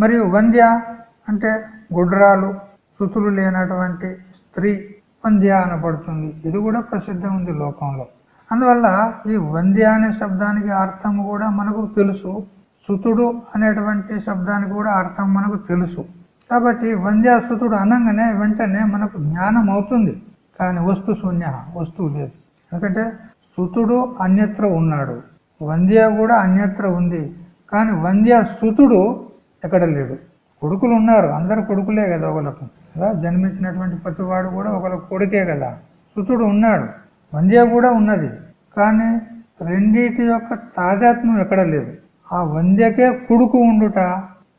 మరియు వంద్య అంటే గుడ్రాలు సుతులు లేనటువంటి స్త్రీ వంద్య అనబడుతుంది. ఇది కూడా ప్రసిద్ధం ఉంది లోకంలో. అందువల్ల ఈ వంద్య అనే శబ్దానికి అర్థం కూడా మనకు తెలుసు. సుతుడు అనేటువంటి శబ్దానికి కూడా అర్థం మనకు తెలుసు. కాబట్టి వంద్యాసుతుడు అనగానే వెంటనే మనకు జ్ఞానం అవుతుంది. కానీ వస్తు శూన్య వస్తువు లేదు. ఎందుకంటే సుతుడు అన్యత్ర ఉన్నాడు. వంద్య కూడా అన్యత్ర ఉంది. కానీ వంద్య సుతుడు ఎక్కడ లేడు? కొడుకులు ఉన్నారు. అందరు కొడుకులే కదా ఒకలకు కదా? జన్మించినటువంటి ప్రతివాడు కూడా ఒకళ్ళ కొడుకే కదా. సుతుడు ఉన్నాడు. వంద్య కూడా ఉన్నది. కానీ రెండిటి యొక్క తాదాత్మ్యం ఎక్కడ లేదు. ఆ వంద్యకే కొడుకు ఉండుట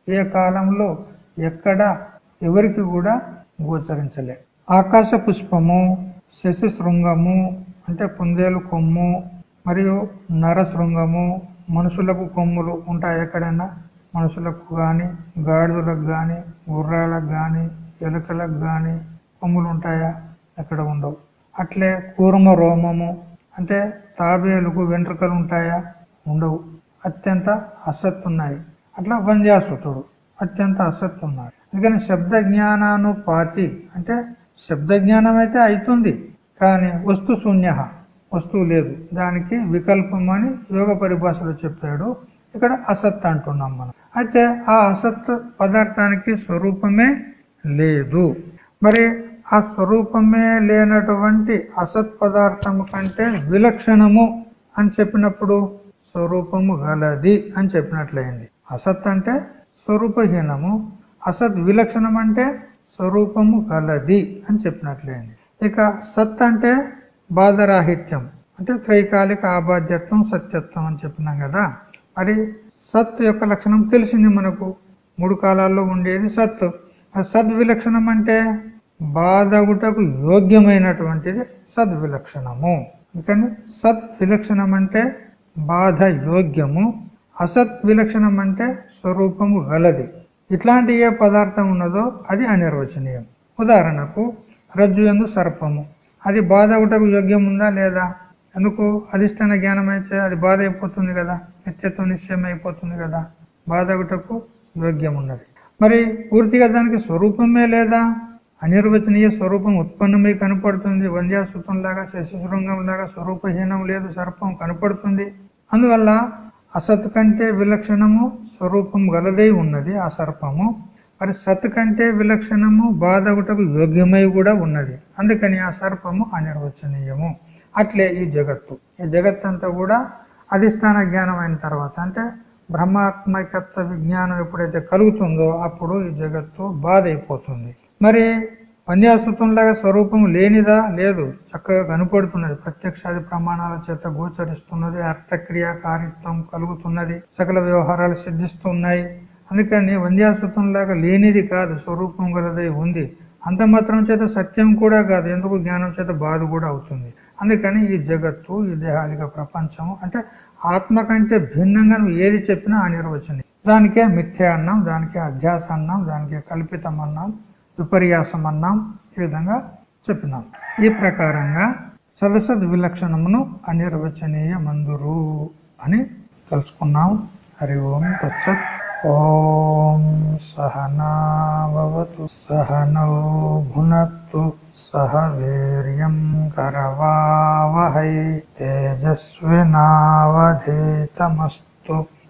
ఏ కాలంలో ఎక్కడ ఎవరికి కూడా గోచరించలే. ఆకాశ పుష్పము శశి శృంగము అంటే కుందేలు కొమ్ము మరియు నర శృంగము మనుషులకు కొమ్ములు ఉంటాయి ఎక్కడైనా. మనుషులకు కానీ గాడిదలకు కానీ గుర్రాలకు కానీ ఎలుకలకు కానీ కొమ్ములు ఉంటాయా? ఎక్కడ ఉండవు. అట్లే కూర్మ రోమము అంటే తాబేలుకు వెంట్రుకలు ఉంటాయా? ఉండవు. అత్యంత అసత్తున్నాయి. అట్లా వంద్యాసుతుడు అత్యంత అసత్తున్నాడు అందుకని శబ్ద జ్ఞానానుపాతి అంటే శబ్ద జ్ఞానం అయితే అవుతుంది కానీ వస్తు శూన్య వస్తువు లేదు. దానికి వికల్పం అని యోగ పరిభాషలో చెప్పాడు. ఇక్కడ అసత్ అంటున్నాం మనం. అయితే ఆ అసత్ పదార్థానికి స్వరూపమే లేదు. మరి ఆ స్వరూపమే లేనటువంటి అసత్ పదార్థము కంటే విలక్షణము అని చెప్పినప్పుడు స్వరూపము గలది అని చెప్పినట్లయింది. అసత్ అంటే స్వరూపహీనము. అసత్ విలక్షణం అంటే స్వరూపము గలది అని చెప్పినట్లయింది. ఇక సత్ అంటే బాధరాహిత్యం. అంటే త్రైకాలిక ఆబాధ్యత్వం సత్యత్వం అని చెప్పినాం కదా. మరి సత్ యొక్క లక్షణం తెలిసింది మనకు. మూడు కాలాల్లో ఉండేది సత్. సద్విలక్షణం అంటే బాధగుటకు యోగ్యమైనటువంటిది సద్విలక్షణము అందుకని సత్ విలక్షణం అంటే బాధ యోగ్యము అసత్ విలక్షణం అంటే స్వరూపము గలది. ఇట్లాంటి ఏ పదార్థం ఉన్నదో అది అనిర్వచనీయం. ఉదాహరణకు రజ్జు ఎందు సర్పము. అది బాధ ఒకటకు యోగ్యం ఉందా లేదా? ఎందుకు? అధిష్టాన జ్ఞానం అయితే అది బాధ అయిపోతుంది కదా? నిత్యత్వం నిశ్చయం అయిపోతుంది కదా? బాధ ఒకటకు యోగ్యం ఉన్నది మరి పూర్తిగా దానికి స్వరూపమే లేదా? అనిర్వచనీయ స్వరూపం ఉత్పన్నమై కనపడుతుంది. వంద్యాసుతం లాగా శశశృంగం లాగా స్వరూపహీనం లేదు సర్పం కనపడుతుంది. అందువల్ల అసత్ కంటే విలక్షణము స్వరూపం గలదై ఉన్నది ఆ సర్పము. మరి సత్ కంటే విలక్షణము బాధ ఒకటకు యోగ్యమై కూడా ఉన్నది. అందుకని ఆ సర్పము అనిర్వచనీయము. అట్లే ఈ జగత్తు. ఈ జగత్తంతా కూడా అధిష్టాన జ్ఞానం అయిన తర్వాత అంటే బ్రహ్మాత్మకత్వ విజ్ఞానం ఎప్పుడైతే కలుగుతుందో అప్పుడు ఈ జగత్తు బాధ అయిపోతుంది మరి లాగా స్వరూపం లేనిదా లేదు చక్కగా కనపడుతున్నది. ప్రత్యక్షాది ప్రమాణాల చేత గోచరిస్తున్నది అర్థక్రియ కారిత్వం కలుగుతున్నది సకల వ్యవహారాలు సిద్ధిస్తున్నాయి. అందుకని వంద్యాసృతంలాగా లేనిది కాదు స్వరూపం గలదై ఉంది. అంత మాత్రం చేత సత్యం కూడా కాదు ఎందుకు జ్ఞానం చేత బాధ కూడా అవుతుంది? అందుకని ఈ జగత్తు ఈ దేహాదిక ప్రపంచం అంటే ఆత్మ కంటే భిన్నంగా నువ్వు ఏది చెప్పినా అనిర్వచని దానికే మిథ్య అన్నాం దానికే అధ్యాస అన్నాం దానికే కల్పితం అన్నాం విపర్యాసం అన్నాం ఈ విధంగా చెప్పినాం. ఈ ప్రకారంగా సదసద్ విలక్షణమును అనిర్వచనీయ మందురు అని తెలుసుకున్నాం హరి ఓం తచ్చత్ ఓం సహనావతు సహనౌ భునత్తు సహ వీర్యం కరవావహై తేజస్వినావధీతమస్తు.